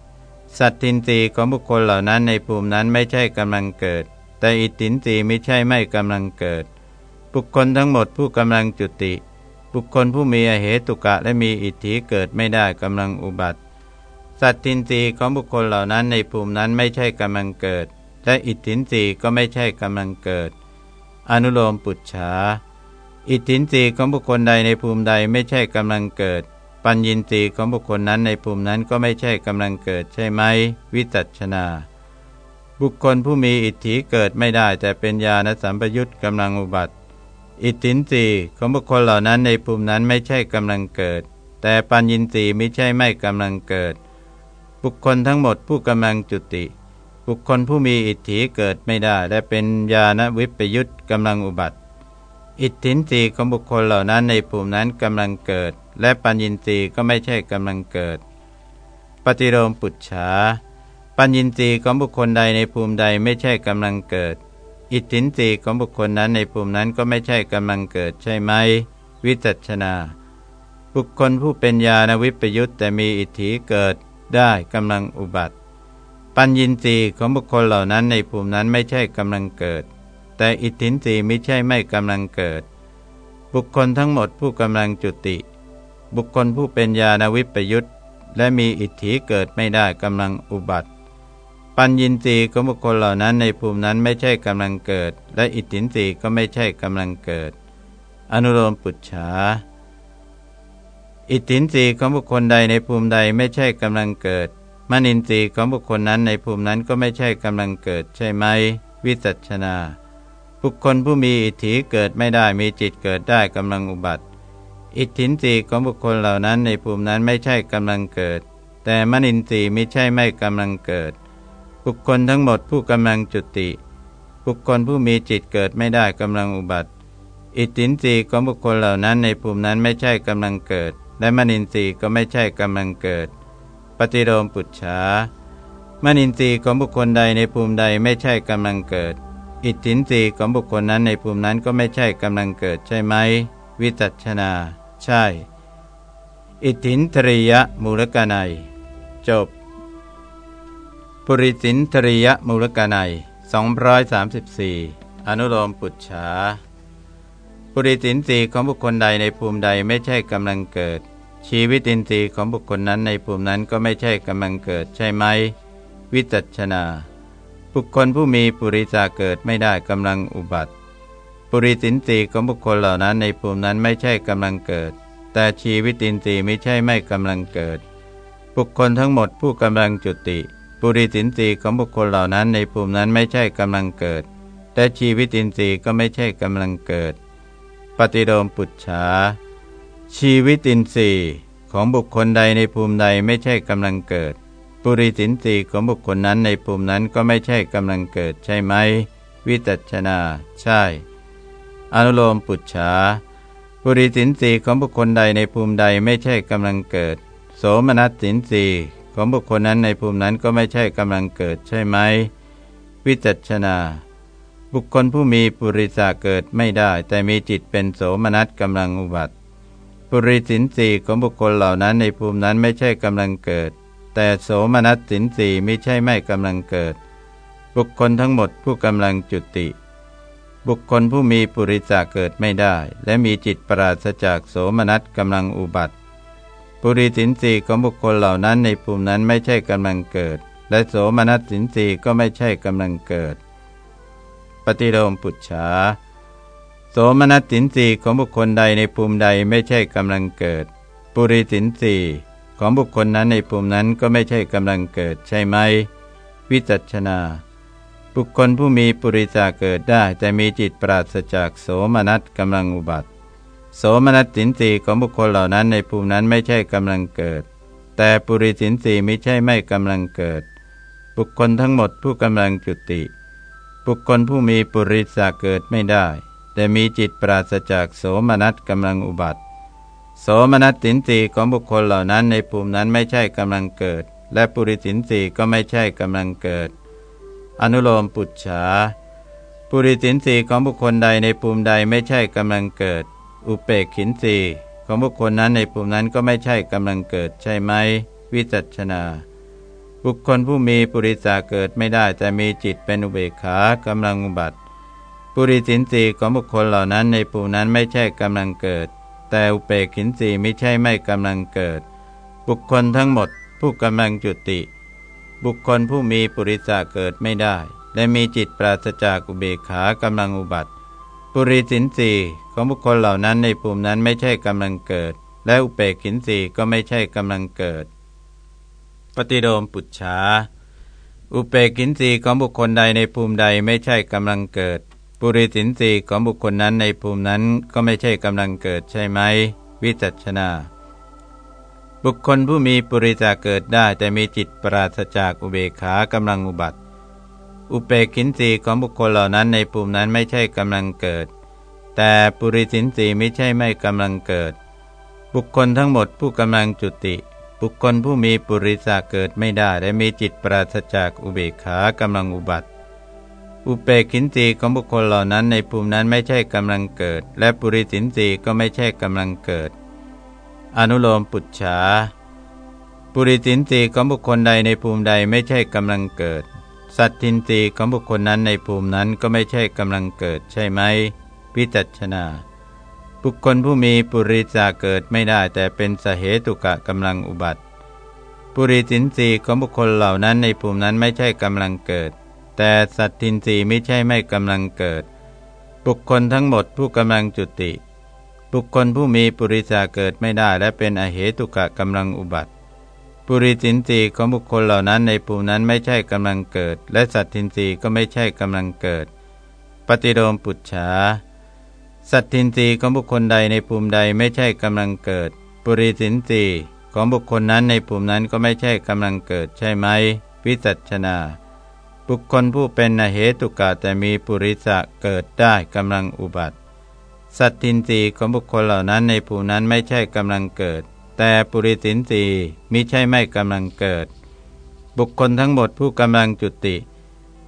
สัตทินรีของบุคคลเหล่านั้นในภูมินั้นไม่ใช่กำลังเกิด แต่อิทธินรีไม่ใช่ไม่กำลังเกิด บุคคลทั้งหมดผู้กำลังจุติ บุคคลผู้มีอเหตุกะและมีอิทธิเกิดไม่ได้กำลังอุบัติ สัตทินรีของบุคคลเหล่านั้นในภูมินั้นไม่ใช่กำลังเกิด และอิทธินรีก็ไม่ใช่กำลังเกิด อนุโลมปุจฉา อิทธินรีของบุคคลใดในภูมิใดไม่ใช่กำลังเกิด ปัญญินรีของบุคคลนั้นในภูมินั้นก็ไม่ใช่กำลังเกิดใช่ไหม วิจัชนา บุคคลผู้มีอิทธิเกิดไม่ได้ แต่เป็นญาณสัมปยุตกำลังอุบัติ อิทธินรีของบุคคลเหล่านั้นในภูมินั้นไม่ใช่กำลังเกิด แต่ปัญญินรีไม่ใช่ไม่กำลังเกิด บุคคลทั้งหมดผู้กำลังจุติ บุคคลผู้มีอิทธิเกิดไม่ได้ และเป็นญาณวิปยุตกำลังอุบัติ อิทธินรีของบุคคลเหล่านั้นในภูมินั้นกำลังเกิด และปัญญินรีก็ไม่ใช่กำลังเกิด ปฏิโลมปุจฉาปัญญินรีของบุคคลใดในภูมิใดไม่ใช่กำลังเกิด อิทธินรีของบุคคลนั้นในภูมินั้นก็ไม่ใช่กำลังเกิดใช่ไหม วิจัชนา บุคคลผู้เป็นญาณวิปยุตแต่มีอิทธิเกิดได้กำลังอุบัติ ปัญญินรีของบุคคลเหล่านั้นในภูมินั้นไม่ใช่กำลังเกิด แต่อิทธินทรีไม่ใช่ไม่กำลังเกิด บุคคลทั้งหมดผู้กำลังจุติ บุคคลผู้เป็นญาณวิปยุตและมีอิทธิเกิดไม่ได้กำลังอุบัติ ปัญญินรีของบุคคลเหล่านั้นในภูมินั้นไม่ใช่กำลังเกิด และอิทธินทรีก็ไม่ใช่กำลังเกิด อนุโลมปุจฉาอิทธินทรีของบุคคลใดในภูมิใดไม่ใช่กำลังเกิดมนินทรีย์ของบุคคลนั้นในภูมินั้นก็ไม่ใช่กำลังเกิดใช่ไหม วิจัชนา บุคคลผู้มีอิทธิเกิดไม่ได้มีจิตเกิดได้กำลังอุบัติ อิทธินรีของบุคคลเหล่านั้นในภูมินั้นไม่ใช่กำลังเกิด แต่มนินทรีย์ไม่ใช่ไม่กำลังเกิด บุคคลทั้งหมดผู้กำลังจุติ บุคคลผู้มีจิตเกิดไม่ได้กำลังอุบัติ อิทธินรีของบุคคลเหล่านั้นในภูมินั้นไม่ใช่กำลังเกิด และมนินทรีย์ก็ไม่ใช่กำลังเกิด ปฏิโลมปุจฉามนินทรีย์ของบุคคลใดในภูมิใดไม่ใช่กำลังเกิด อิทธินทรีของบุคคลนั้นในภูมินั้นก็ไม่ใช่กำลังเกิดใช่ไหม วิจัชนา ใช่ อิทธินทริยมูลกนัย จบ ปุริสินทริยมูลกนัย234 อนุโลมปุจฉาปุริสินทรีของบุคคลใดในภูมิใดไม่ใช่กำลังเกิด ชีวิตินทรีย์ของบุคคลนั้นในภูมินั้นก็ไม่ใช่กำลังเกิดใช่ไหม วิจัชนา บุคคลผู้มีปุริสาเกิดไม่ได้กำลังอุบัติ ปุริสินทรีของบุคคลเหล่านั้นในภูมินั้นไม่ใช่กำลังเกิด แต่ชีวิตินทรีย์ไม่ใช่ไม่กำลังเกิด บุคคลทั้งหมดผู้กำลังจุติ ปุริสินทรีของบุคคลเหล่านั้นในภูมินั้นไม่ใช่กำลังเกิด แต่ชีวิตินทรีย์ก็ไม่ใช่กำลังเกิด ปฏิโลมปุจฉาชีวิตินทรีย์ของบุคคลใดในภูมิใดไม่ใช่กำลังเกิด ปุริสินทรีของบุคคลนั้นในภูมินั้นก็ไม่ใช่กำลังเกิดใช่ไหม วิจัชนา ใช่ อนุโลมปุจฉาปุริสินสีของบุคคลใดในภูมิใดไม่ใช่กำลังเกิด โสมนัสสินสีของบุคคลนั้นในภูมินั้นก็ไม่ใช่กำลังเกิดใช่ไหม วิจัชนา บุคคลผู้มีปุริสาเกิดไม่ได้ แต่มีจิตเป็นโสมนัสกำลังอุบัติ ปุริสินสีของบุคคลเหล่านั้นในภูมินั้นไม่ใช่กำลังเกิด แต่โสมนัสสินสีไม่ใช่ไม่กำลังเกิด บุคคลทั้งหมดผู้กำลังจุติ บุคคลผู้มีปุริสาเกิดไม่ได้ และมีจิตปราศจากโสมนัสกำลังอุบัติ ปุริสินสีของบุคคลเหล่านั้นในภูมินั้นไม่ใช่กำลังเกิด และโสมนัสสินสีก็ไม่ใช่กำลังเกิด ปฏิโลมปุจฉาโสมนัสสินสีของบุคคลใดในภูมิใดไม่ใช่กำลังเกิด ปุริสินสี ของบุคคลนั้นในภูมินั้นก็ไม่ใช่กำลังเกิดใช่ไหม วิจัชนา บุคคลผู้มีปุริจาเกิดได้ แต่มีจิตปราศจากโสมนัสกำลังอุบัติ โสมนัสสินสีของบุคคลเหล่านั้นในภูมินั้นไม่ใช่กำลังเกิด แต่ปุริสินสีไม่ใช่ไม่กำลังเกิด บุคคลทั้งหมดผู้กำลังจุติ บุคคลผู้มีปุริจาเกิดไม่ได้ แต่มีจิตปราศจากโสมนัสกำลังอุบัติ โสมนัสสินสีของบุคคลเหล่านั้นในภูมินั้นไม่ใช่กำลังเกิด และปุริสินสีก็ไม่ใช่กำลังเกิด อนุโลมปุจฉาปุริสินสีของบุคคลใดในภูมิใดไม่ใช่กำลังเกิด อุเปกขินสีของบุคคลนั้นในภูมินั้นก็ไม่ใช่กำลังเกิดใช่ไหม วิจัชนา บุคคลผู้มีปุริสาเกิดไม่ได้แต่มีจิตเป็นอุเบกขากำลังอุบัติปุริสินสีของบุคคลเหล่านั้นในภูมินั้นไม่ใช่กำลังเกิด แต่อุเปกินสีไม่ใช่ไม่กำลังเกิด บุคคลทั้งหมดผู้กำลังจุติ บุคคลผู้มีปุริสะเกิดไม่ได้ และมีจิตปราศจากอุเบกขากำลังอุบัติ ปุริสินสีของบุคคลเหล่านั้นในภูมินั้นไม่ใช่กำลังเกิด และอุเปกินสีก็ไม่ใช่กำลังเกิด ปฏิโดมปุจฉาอุเปกินสีของบุคคลใดในภูมิใดไม่ใช่กำลังเกิด ปุริสินสีของบุคคลนั้นในภูมินั้นก็ไม่ใช่กำลังเกิดใช่ไหม วิจัชนา บุคคลผู้มีปุริจาเกิดได้แต่มีจิตปราศจากอุเบกขากำลังอุบัติ อุเปกินสีของบุคคลเหล่านั้นในภูมินั้นไม่ใช่กำลังเกิด แต่ปุริสินสีไม่ใช่ไม่กำลังเกิด บุคคลทั้งหมดผู้กำลังจุติ บุคคลผู้มีปุริจาเกิดไม่ได้และมีจิตปราศจากอุเบกขากำลังอุบัติ อุเปกินสีของบุคคลเหล่านั้นในภูมินั้นไม่ใช่กำลังเกิด และปุริสินสีก็ไม่ใช่กำลังเกิด อนุโลมปุจฉาปุริสินสีของบุคคลใดในภูมิใดไม่ใช่กำลังเกิด สัตทินสีของบุคคลนั้นในภูมินั้นก็ไม่ใช่กำลังเกิด ใช่ไหมพิจัชนา บุคคลผู้มีปุริจาเกิดไม่ได้แต่เป็นสเหตุกะกำลังอุบัติ ปุริสินสีของบุคคลเหล่านั้นในภูมินั้นไม่ใช่กำลังเกิด แต่สัตทินสีไม่ใช่ไม่กำลังเกิด บุคคลทั้งหมดผู้กำลังจุติ บุคคลผู้มีปุริสาเกิดไม่ได้และเป็นอเหตุกะกำลังอุบัติ ปุริสินสีของบุคคลเหล่านั้นในภูนั้นไม่ใช่กำลังเกิด และสัตทินรีก็ไม่ใช่กำลังเกิด ปฏิโลมปุจฉาสัตทินรีของบุคคลใดในภูมิใดไม่ใช่กำลังเกิด ปุริสินสีของบุคคลนั้นในภูมินั้นก็ไม่ใช่กำลังเกิดใช่ไหมวิจัชนา บุคคลผู้เป็นอเหตุกะแต่มีปุริสะเกิดได้กำลังอุบัติ สัตทินรีของบุคคลเหล่านั้นในภูนั้นไม่ใช่กำลังเกิด แต่ปุริสินรีมิใช่ไม่กำลังเกิด บุคคลทั้งหมดผู้กำลังจุติ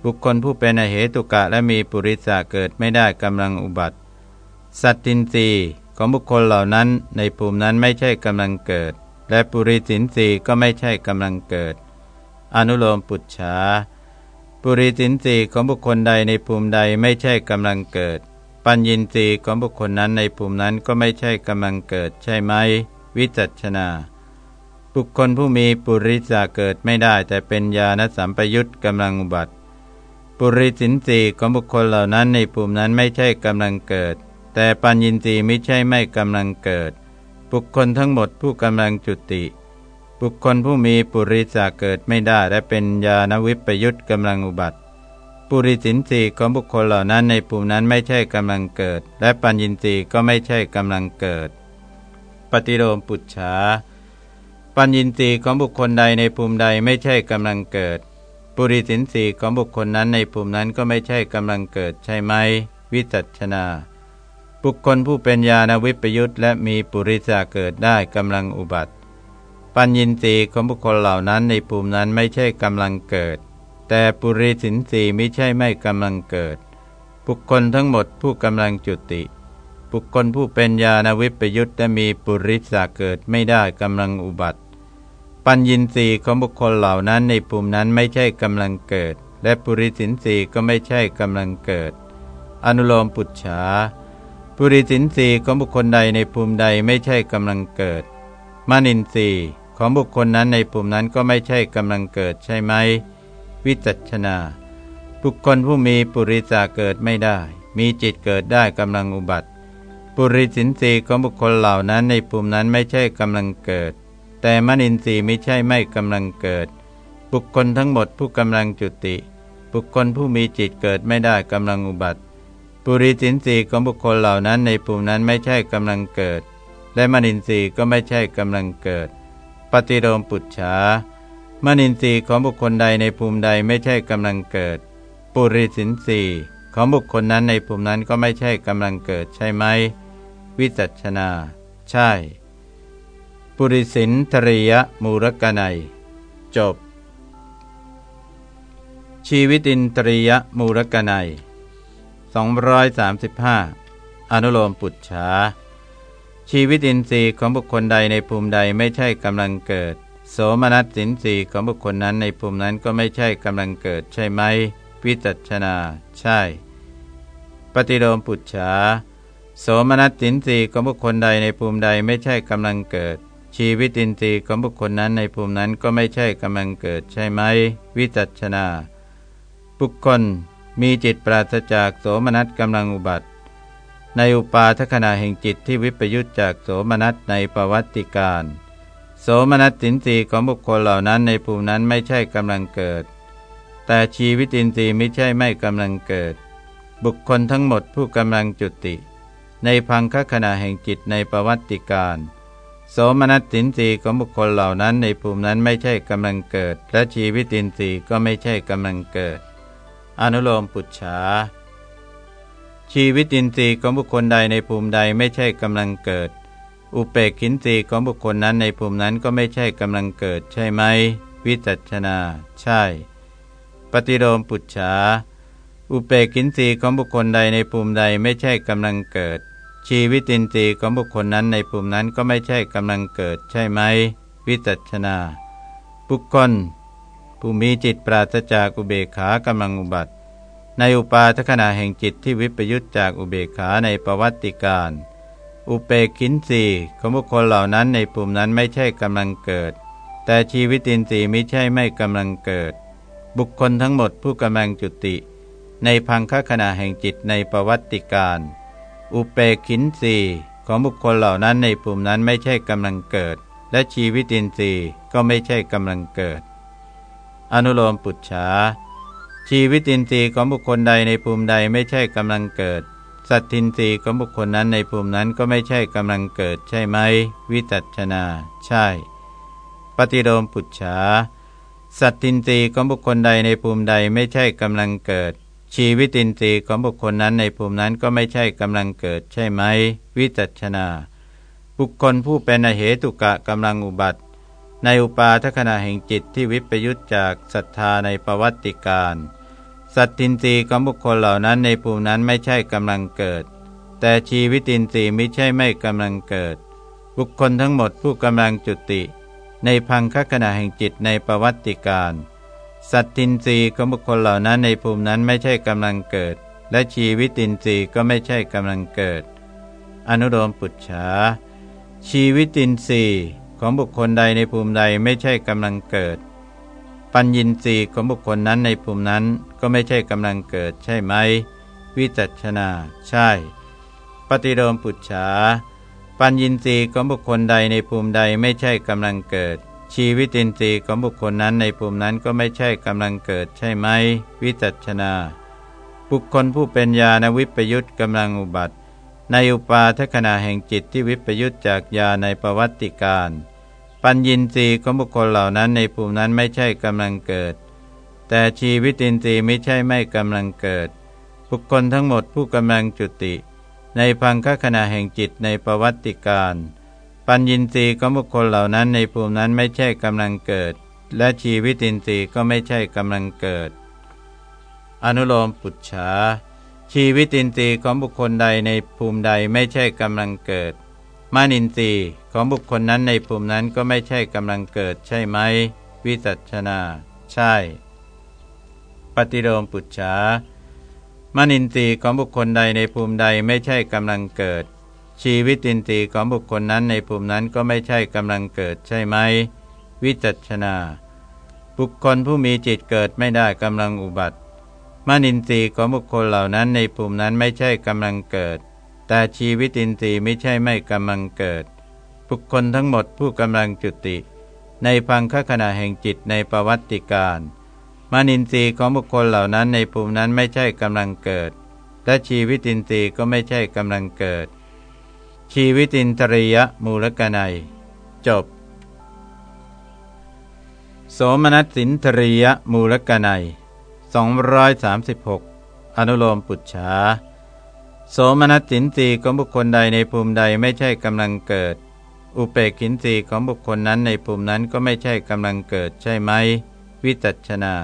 บุคคลผู้เป็นอเหตุกะและมีปุริสะเกิดไม่ได้กำลังอุบัติ สัตทินรีของบุคคลเหล่านั้นในภูมินั้นไม่ใช่กำลังเกิด และปุริสินรีก็ไม่ใช่กำลังเกิด อนุโลมปุจฉา ปุริสินรีของบุคคลใดในภูมิใดไม่ใช่กำลังเกิด ปัญญินทรีของบุคคลนั้นในภูมินั้นก็ไม่ใช่กำลังเกิดใช่ไหม วิจัชนา บุคคลผู้มีปุริสาเกิดไม่ได้ แต่เป็นญาณสัมปยุตกำลังอุบัติปุริสินทรีของบุคคลเหล่านั้นในภูมินั้นไม่ใช่กำลังเกิด แต่ปัญญินทรีไม่ใช่ไม่กำลังเกิด บุคคลทั้งหมดผู้กำลังจุติ บุคคลผู้มีปุริสาเกิดไม่ได้และเป็นญาณวิปยุตกำลังอุบัติ ปุริสินสีของบุคคลเหล่านั้นในภูมินั้นไม่ใช่กำลังเกิด และปัญญินสีก็ไม่ใช่กำลังเกิด ปฏิโลมปุจฉาปัญญินสีของบุคคลใดในภูมิใดไม่ใช่กำลังเกิด ปุริสินสีของบุคคลนั้นในภูมินั้นก็ไม่ใช่กำลังเกิดใช่ไหม วิจัชนาบุคคลผู้เป็นญาณวิปยุตและมีปุริสาเกิดได้กำลังอุบัติ ปัญญินทรีย์ของบุคคลเหล่านั้นในภูมินั้นไม่ใช่กำลังเกิด แต่ปุริสินทรีย์ไม่ใช่ไม่กำลังเกิด บุคคลทั้งหมดผู้กำลังจุติ บุคคลผู้เป็นญาณวิปยุตและมีปุริสาเกิดไม่ได้กำลังอุบัติ ปัญญินทรีย์ของบุคคลเหล่านั้นในภูมินั้นไม่ใช่กำลังเกิด และปุริสินทรีย์ก็ไม่ใช่กำลังเกิด อนุโลมปุจฉาปุริสินสีของบุคคลใดในภูมิใดไม่ใช่กำลังเกิดมานินสี ของบุคคลนั้นในภูมินั้นก็ไม่ใช่กำลังเกิดใช่ไหม วิจัชนา บุคคลผู้มีปุริสาเกิดไม่ได้ มีจิตเกิดได้กำลังอุบัติ ปุริสินสีของบุคคลเหล่านั้นในภูมินั้นไม่ใช่กำลังเกิด แต่มนินทรีย์ไม่ใช่ไม่กำลังเกิด บุคคลทั้งหมดผู้กำลังจุติ บุคคลผู้มีจิตเกิดไม่ได้กำลังอุบัติ ปุริสินสีของบุคคลเหล่านั้นในภูมินั้นไม่ใช่กำลังเกิด และมนินทรีย์ก็ไม่ใช่กำลังเกิด ปฏิโลมปุจฉามนินทรีย์ของบุคคลใดในภูมิใดไม่ใช่กำลังเกิด ปุริสินสีของบุคคลนั้นในภูมินั้นก็ไม่ใช่กำลังเกิดใช่ไหม วิจัชนา ใช่ ปุริสินทริยมูรกนัย จบ ชีวิตินทริยมูรกนัย235 อนุโลมปุจฉา ชีวิตินทรีย์ของบุคคลใดในภูมิใดไม่ใช่กำลังเกิด โสมนัสสินทรีย์ของบุคคลนั้นในภูมินั้นก็ไม่ใช่กำลังเกิดใช่ไหมวิจัชนา ใช่ ปฏิโลมปุจฉาโสมนัสสินทรีย์ของบุคคลใดในภูมิใดไม่ใช่กำลังเกิด ชีวิตินทรีย์ของบุคคลนั้นในภูมินั้นก็ไม่ใช่กำลังเกิดใช่ไหมวิจัชนา บุคคลมีจิตปราศจากโสมนัสกำลังอุบัติ ในอุปาทขณะแห่งจิตที่วิปยุตจากโสมนัสในประวัติการ โสมนัสสินสีของบุคคลเหล่านั้นในภูมินั้นไม่ใช่กำลังเกิด แต่ชีวิตินทรีย์ไม่ใช่ไม่กำลังเกิด บุคคลทั้งหมดผู้กำลังจุติ ในพังคขณะแห่งจิตในประวัติการโสมนัสสินสีของบุคคลเหล่านั้นในภูมินั้นไม่ใช่กำลังเกิด และชีวิตินทรีย์ก็ไม่ใช่กำลังเกิด อนุโลมปุจฉา ชีวิตินทรีย์ของบุคคลใดในภูมิใดไม่ใช่กำลังเกิด อุเปกขินทรีย์ของบุคคลนั้นในภูมินั้นก็ไม่ใช่กำลังเกิดใช่ไหม วิจัชนา ใช่ ปฏิโลมปุจฉา อุเปกขินทรีย์ของบุคคลใดในภูมิใดไม่ใช่กำลังเกิด ชีวิตินทรีย์ของบุคคลนั้นในภูมินั้นก็ไม่ใช่กำลังเกิดใช่ไหม วิจัชนา บุคคลผู้มีจิตปราศจากอุเบกขากำลังอุบัติ ในอุปาทขณะแห่งจิตที่วิปยุตจากอุเบกขาในประวัติการ อุเปกินสีของบุคคลเหล่านั้นในภูมินั้นไม่ใช่กำลังเกิด แต่ชีวิตินทรีย์ไม่ใช่ไม่กำลังเกิด บุคคลทั้งหมดผู้กำลังจุติ ในพังคขณะแห่งจิตในประวัติการ อุเปกินสีของบุคคลเหล่านั้นในภูมินั้นไม่ใช่กำลังเกิด และชีวิตินทรีย์ก็ไม่ใช่กำลังเกิด อนุโลมปุจฉา ชีวิตินทรีย์ของบุคคลใดในภูมิใดไม่ใช่กำลังเกิด สัตทินทรีย์ของบุคคลนั้นในภูมินั้นก็ไม่ใช่กำลังเกิดใช่ไหม วิจัชนา ใช่ ปฏิโลมปุจฉาสัตทินทรีย์ของบุคคลใดในภูมิใดไม่ใช่กำลังเกิด ชีวิตินทรีย์ของบุคคลนั้นในภูมินั้นก็ไม่ใช่กำลังเกิดใช่ไหม วิจัชนา บุคคลผู้เป็นอเหตุกะกำลังอุบัติในอุปาทขณะแห่งจิตที่วิปยุตจากศรัทธาในประวัติการ สัตตินทรีย์ของบุคคลเหล่านั้นในภูมินั้นไม่ใช่กำลังเกิด แต่ชีวิตินทรีย์ไม่ใช่ไม่กำลังเกิด บุคคลทั้งหมดผู้กำลังจุติ ในพังคขณะแห่งจิตในประวัติการ สัตตินทรีย์ของบุคคลเหล่านั้นในภูมินั้นไม่ใช่กำลังเกิด และชีวิตินทรีย์ก็ไม่ใช่กำลังเกิด อนุโลมปุจฉาชีวิตินทรีย์ของบุคคลใดในภูมิใดไม่ใช่กำลังเกิด ปัญญินทรีย์ของบุคคลนั้นในภูมินั้นก็ไม่ใช่กำลังเกิดใช่ไหม วิจัชนา ใช่ ปฏิโลมปุจฉา ปัญญินทรีย์ของบุคคลใดในภูมิใดไม่ใช่กำลังเกิด ชีวิตินทรีย์ของบุคคลนั้นในภูมินั้นก็ไม่ใช่กำลังเกิดใช่ไหม วิจัชนา บุคคลผู้เป็นญาณวิปยุตกำลังอุบัติ ในอุปาทขณะแห่งจิตที่วิปยุตจากยาในประวัติการ ปัญญินทรีย์ของบุคคลเหล่านั้นในภูมินั้นไม่ใช่กำลังเกิด แต่ชีวิตินทรีย์ไม่ใช่ไม่กำลังเกิด บุคคลทั้งหมดผู้กำลังจุติ ในพังคขณะแห่งจิตในประวัติการ ปัญญินทรีย์ของบุคคลเหล่านั้นในภูมินั้นไม่ใช่กำลังเกิด และชีวิตินทรีย์ก็ไม่ใช่กำลังเกิด อนุโลมปุจฉาชีวิตินทรีย์ของบุคคลใดในภูมิใดไม่ใช่กำลังเกิด มานินทรีย์ของบุคคลนั้นในภูมินั้นก็ไม่ใช่กำลังเกิดใช่ไหม วิจัชนา ใช่ ปฏิโลมปุจฉามนินทรีย์ของบุคคลใดในภูมิใดไม่ใช่กำลังเกิด ชีวิตินทรีย์ของบุคคลนั้นในภูมินั้นก็ไม่ใช่กำลังเกิดใช่ไหม วิจัชนา บุคคลผู้มีจิตเกิดไม่ได้กำลังอุบัติมานินทรีย์ของบุคคลเหล่านั้นในภูมินั้นไม่ใช่กำลังเกิด แต่ชีวิตินทรีย์ไม่ใช่ไม่กำลังเกิด บุคคลทั้งหมดผู้กำลังจุติ ในพังคขณะแห่งจิตในประวัติการมานินทรีย์ของบุคคลเหล่านั้นในภูมินั้นไม่ใช่กำลังเกิด และชีวิตินทรีย์ก็ไม่ใช่กำลังเกิด ชีวิตินทรียมูลกนัย จบ โสมนัสสินทรียมูลกนัย236 อนุโลมปุจฉา โสมนัสสินสีของบุคคลใดในภูมิใดไม่ใช่กำลังเกิด อุเปกินสีของบุคคลนั้นในภูมินั้นก็ไม่ใช่กำลังเกิดใช่ไหม วิจัชนา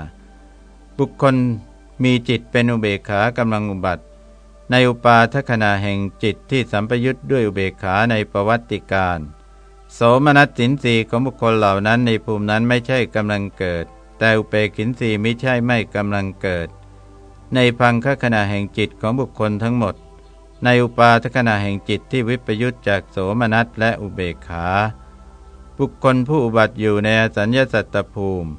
บุคคลมีจิตเป็นอุเบกขากำลังอุบัติ ในอุปาทขณะแห่งจิตที่สัมปยุทธ์ด้วยอุเบกขาในประวัติการโสมนัสสินสีของบุคคลเหล่านั้นในภูมินั้นไม่ใช่กำลังเกิด แต่อุเปกินสีไม่ใช่ไม่กำลังเกิด ในพังคขณะแห่งจิตของบุคคลทั้งหมด ในอุปาทขณะแห่งจิตที่วิปยุตจากโสมนัสและอุเบกขา บุคคลผู้อุบัติอยู่ในสัญญาสัตตภูมิ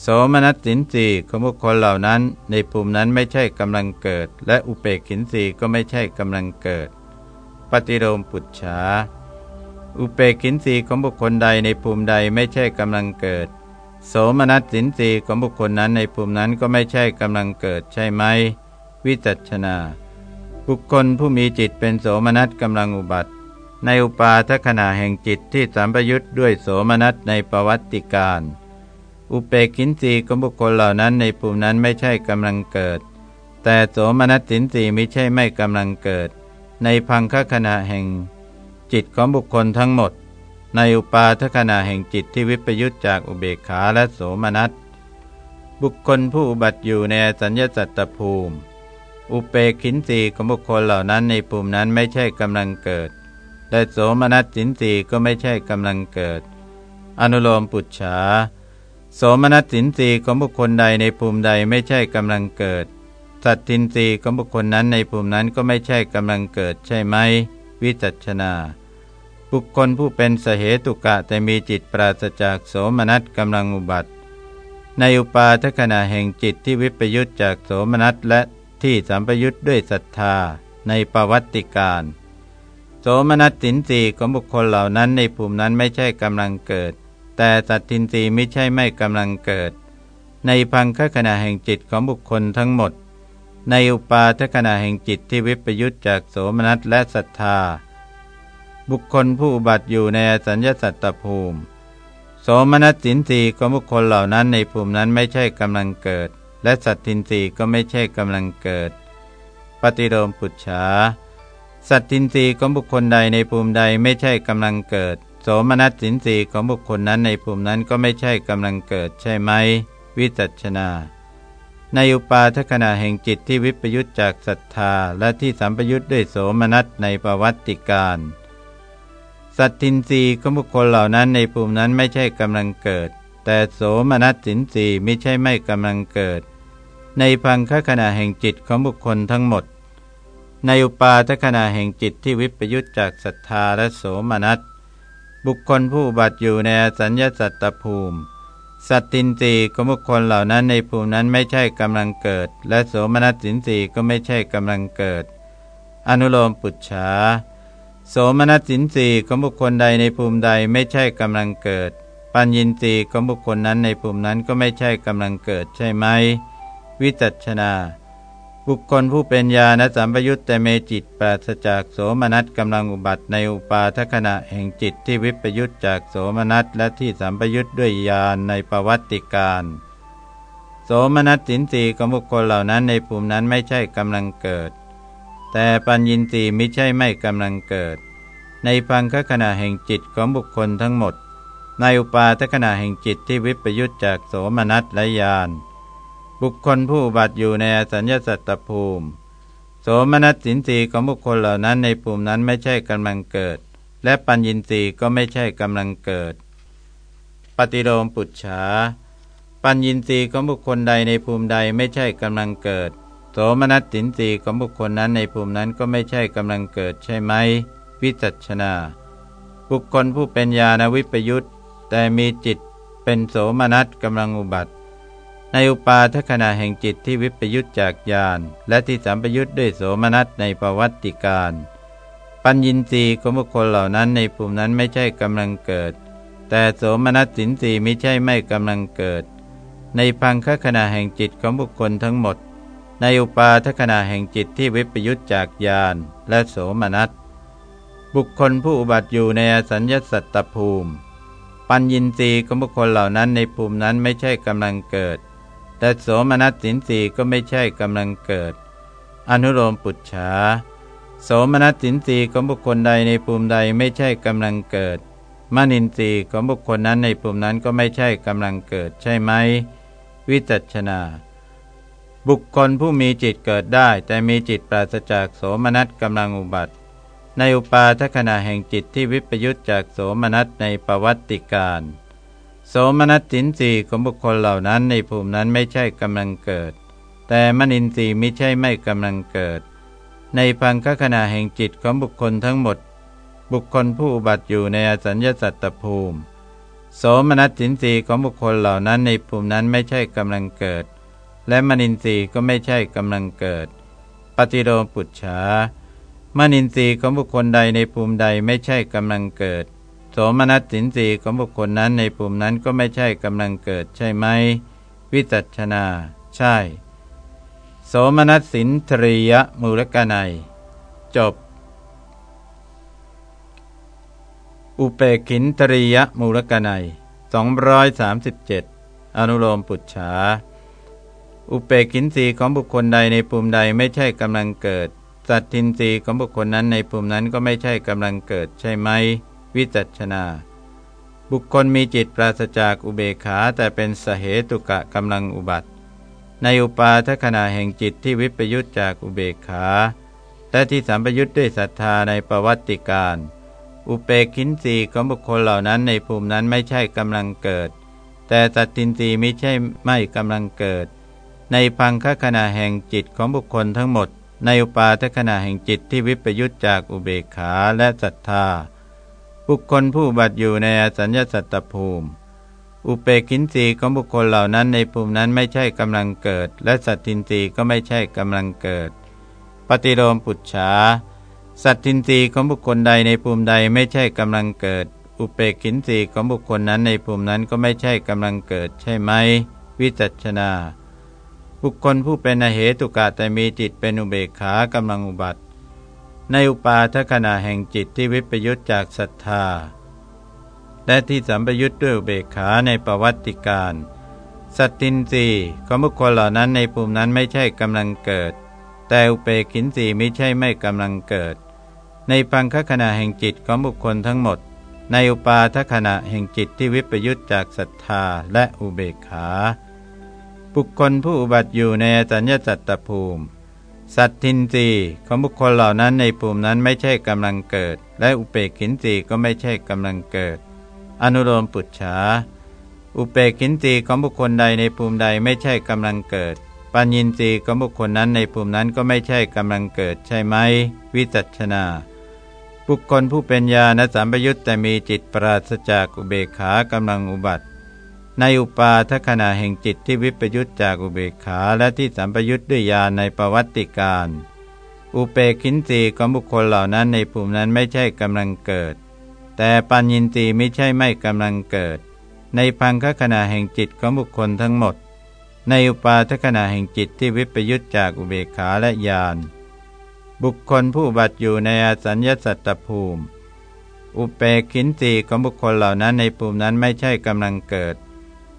โสมนัสสินสีของบุคคลเหล่านั้น ในภูมินั้นไม่ใช่กำลังเกิด และอุเปกินสีก็ไม่ใช่กำลังเกิด ปฏิโลมปุจฉาอุเปกินสีของบุคคลใดในภูมิใดไม่ใช่กำลังเกิด โสมนัสสินสีของบุคคลนั้นในภูมินั้นก็ไม่ใช่กำลังเกิดใช่ไหมวิจัชนา บุคคลผู้มีจิตเป็นโสมนัสกำลังอุบัติ ในอุปาทขณะแห่งจิตที่สัมปยุทธ์ด้วยโสมนัสในประวัติการ อุเปกินสีของบุคคลเหล่านั้นในภูมินั้นไม่ใช่กำลังเกิด แต่โสมนัสสินสีไม่ใช่ไม่กำลังเกิด ในพังคขณะแห่ง จิตของบุคคลทั้งหมด ในอุปาทขณะแห่งจิตที่วิปยุตจากอุเบกขาและโสมนัสบุคคลผู้อุบัติอยู่ในสัญญาสัตตภูมิ อุเปกินสีของบุคคลเหล่านั้นในภูมินั้นไม่ใช่กำลังเกิด และโสมนัสสินสีก็ไม่ใช่กำลังเกิด อนุโลมปุจฉา โสมนัสสินสีของบุคคลใดในภูมิใดไม่ใช่กำลังเกิด สัตทินสีของบุคคลนั้นในภูมินั้นก็ไม่ใช่กำลังเกิดใช่ไหม วิจัชนา บุคคลผู้เป็นสเหตุกะแต่มีจิตปราศจากโสมนัสกำลังอุบัติในอุปาทขณะแห่งจิตที่วิปยุตจากโสมนัสและ ที่สัมปยุตด้วยศรัทธาในประวัติการ โสมนัสสินสีของบุคคลเหล่านั้นในภูมินั้นไม่ใช่กำลังเกิด แต่สัตทินสีไม่ใช่ไม่กำลังเกิด ในพังคขณะแห่งจิตของบุคคลทั้งหมด ในอุปาทขณะแห่งจิตที่วิปยุตจากโสมนัสและศรัทธา บุคคลผู้บัติอยู่ในสัญญาสัตตภูมิ โสมนัสสินสีของบุคคลเหล่านั้นในภูมินั้นไม่ใช่กำลังเกิด และสัตทินสีก็ไม่ใช่กำลังเกิด ปฏิโลมปุจฉา สัตทินสีของบุคคลใดในภูมิใดไม่ใช่กำลังเกิด โสมนัสสินสีของบุคคลนั้นในภูมินั้นก็ไม่ใช่กำลังเกิดใช่ไหม วิจัชนา ในอุปาทขณะแห่งจิตที่วิปยุตจากศรัทธาและที่สัมปยุตด้วยโสมนัสในประวัติการสัตทินรีของบุคคลเหล่านั้นในภูมินั้นไม่ใช่กำลังเกิด แต่โสมนัสสินรีไม่ใช่ไม่กำลังเกิด ในพังคขณะแห่งจิตของบุคคลทั้งหมด ในอุปาทขณะแห่งจิตที่วิปยุตจากศรัทธาและโสมนัส บุคคลผู้บัติอยู่ในสัญญาสัตตภูมิ สัตตินรีของบุคคลเหล่านั้นในภูมินั้นไม่ใช่กำลังเกิด และโสมนัสสินรีก็ไม่ใช่กำลังเกิด อนุโลมปุจฉาโสมนัสสินสีของบุคคลใดในภูมิใดไม่ใช่กำลังเกิด ปัญญินสีของบุคคลนั้นในภูมินั้นก็ไม่ใช่กำลังเกิดใช่ไหม วิจัชนา บุคคลผู้เป็นญาณสัมปยุตแต่เมจิตปราศจากโสมนัสกำลังอุบัติในอุปาทขณะแห่งจิตที่วิปยุตจากโสมนัสและที่สัมปยุตด้วยญาณในประวัติการโสมนัสสินสีของบุคคลเหล่านั้นในภูมินั้นไม่ใช่กำลังเกิด แต่ปัญญินทรีย์มิใช่ไม่กำลังเกิด ในพังคขณะแห่งจิตของบุคคลทั้งหมด ในอุปาทขณะแห่งจิตที่วิปยุตจากโสมนัสและญาณ บุคคลผู้บัติอยู่ในอสัญญาสัตตภูมิ โสมนัสสินทรีย์ของบุคคลเหล่านั้นในภูมินั้นไม่ใช่กำลังเกิด และปัญญินทรีย์ก็ไม่ใช่กำลังเกิด ปฏิโลมปุจฉาปัญญินทรีย์ของบุคคลใดในภูมิใดไม่ใช่กำลังเกิด โสมนัสสินทรีย์ของบุคคลนั้นในภูมินั้นก็ไม่ใช่กำลังเกิดใช่ไหมวิจัชนา บุคคลผู้เป็นญาณวิปยุตแต่มีจิตเป็นโสมนัสกำลังอุบัติ ในอุปาทขณะแห่งจิตที่วิปยุตจากญาณและที่สัมปยุตด้วยโสมนัสในประวัติการ ปัญญินทรีย์ของบุคคลเหล่านั้นในภูมินั้นไม่ใช่กำลังเกิด แต่โสมนัสสินทรีย์ไม่ใช่ไม่กำลังเกิด ในพังคขณะแห่งจิตของบุคคลทั้งหมด ในอุปาทขณะแห่งจิตที่วิปยุตจากญาณและโสมนัสบุคคลผู้อุบัติอยู่ในอสัญญาสัตตภูมิ ปัญญินทรีย์ของบุคคลเหล่านั้นในภูมินั้นไม่ใช่กำลังเกิด แต่โสมนัสสินทรีก็ไม่ใช่กำลังเกิด อนุโลมปุจฉาโสมนัสสินทรีของบุคคลใดในภูมิใดไม่ใช่กำลังเกิดมนินทรีย์ของบุคคลนั้นในภูมินั้นก็ไม่ใช่กำลังเกิดใช่ไหม วิจัชนา บุคคลผู้มีจิตเกิดได้ แต่มีจิตปราศจากโสมนัสกำลังอุบัติ ในอุปาทขณะแห่งจิตที่วิปยุตจากโสมนัสในประวัติการ โสมนัสสินสีของบุคคลเหล่านั้นในภูมินั้นไม่ใช่กำลังเกิด แต่มนินทรีย์ไม่ใช่ไม่กำลังเกิด ในพังคขณะแห่งจิตของบุคคลทั้งหมด บุคคลผู้อุบัติอยู่ในอสัญญาสัตตภูมิ โสมนัสสินสีของบุคคลเหล่านั้นในภูมินั้นไม่ใช่กำลังเกิด และมนินทรีย์ก็ไม่ใช่กำลังเกิด ปฏิโลมปุจฉามนินทรีย์ของบุคคลใดในภูมิใดไม่ใช่กำลังเกิด โสมนัสสินสีของบุคคลนั้นในภูมินั้นก็ไม่ใช่กำลังเกิดใช่ไหม วิจัชนา ใช่ โสมนัสสินทรียมูลกนัย จบ อุเปกินตริยมูลกนัย237 อนุโลมปุจฉา อุเปกินสีของบุคคลใดในภูมิใดไม่ใช่กำลังเกิด สัตทินรีของบุคคลนั้นในภูมินั้นก็ไม่ใช่กำลังเกิดใช่ไหม วิจัชนา บุคคลมีจิตปราศจากอุเบขาแต่เป็นสเหตุกะกำลังอุบัติ ในอุปาทขณะแห่งจิตที่วิปยุตจากอุเบขา และที่สัมปยุตด้วยศรัทธาในประวัติการ อุเปกินสีของบุคคลเหล่านั้นในภูมินั้นไม่ใช่กำลังเกิด แต่สัตตินรีไม่ใช่ไม่กำลังเกิด ในพังคขณะแห่งจิตของบุคคลทั้งหมดในอุปาทขณะแห่งจิตที่วิปยุตจากอุเบกขาและศรัทธา บุคคลผู้บัติอยู่ในอสัญญาสัตตภูมิ อุเปกินสีของบุคคลเหล่านั้นในภูมินั้นไม่ใช่กำลังเกิด และสัตตินรีก็ไม่ใช่กำลังเกิด ปฏิโลมปุจฉาสัตทินรีของบุคคลใดในภูมิใดไม่ใช่กำลังเกิด อุเปกินรีของบุคคลนั้นในภูมินั้นก็ไม่ใช่กำลังเกิด ใช่ไหม วิจัชนา บุคคลผู้เป็นอเหตุกะแต่มีจิตเป็นอุเบกขากำลังอุบัติ ในอุปาทขณะแห่งจิตที่วิปยุตจากศรัทธา และที่สัมปยุตด้วยอุเบกขาในประวัติการ สัตตินรีของบุคคลเหล่านั้นในภูมินั้นไม่ใช่กำลังเกิด แต่อุเปกินรีไม่ใช่ไม่กำลังเกิด ในปังคขณะแห่งจิตของบุคคลทั้งหมด ในอุปาทขณะแห่งจิตที่วิปยุตจากศรัทธาและอุเบกขา บุคคลผู้อุบัติอยู่ในสัญญาจัตตภูมิ สัตทินรีของบุคคลเหล่านั้นในภูมินั้นไม่ใช่กำลังเกิด และอุเปกินรีก็ไม่ใช่กำลังเกิด อนุโลมปุจฉาอุเปกินรีของบุคคลใดในภูมิใดไม่ใช่กำลังเกิด ปัญญินรีของบุคคลนั้นในภูมินั้นก็ไม่ใช่กำลังเกิดใช่ไหม วิจัชนา บุคคลผู้เป็นญาณสัมปยุตแต่มีจิตปราศจากอุเบกขากำลังอุบัติ ในอุปาทขณะแห่งจิตที่วิปยุตจากอุเบกขาและที่สัมปยุตด้วยญาณในประวัติการ อุเปกินตีของบุคคลเหล่านั้นในภูมินั้นไม่ใช่กำลังเกิด แต่ปัญญินตีไม่ใช่ไม่กำลังเกิด ในพังคขณะแห่งจิตของบุคคลทั้งหมด ในอุปาทขณะแห่งจิตที่วิปยุตจากอุเบกขาและญาณบุคคลผู้บัติอยู่ในอสัญญสัตตภูมิ อุเปกินตีของบุคคลเหล่านั้นในภูมินั้นไม่ใช่กำลังเกิด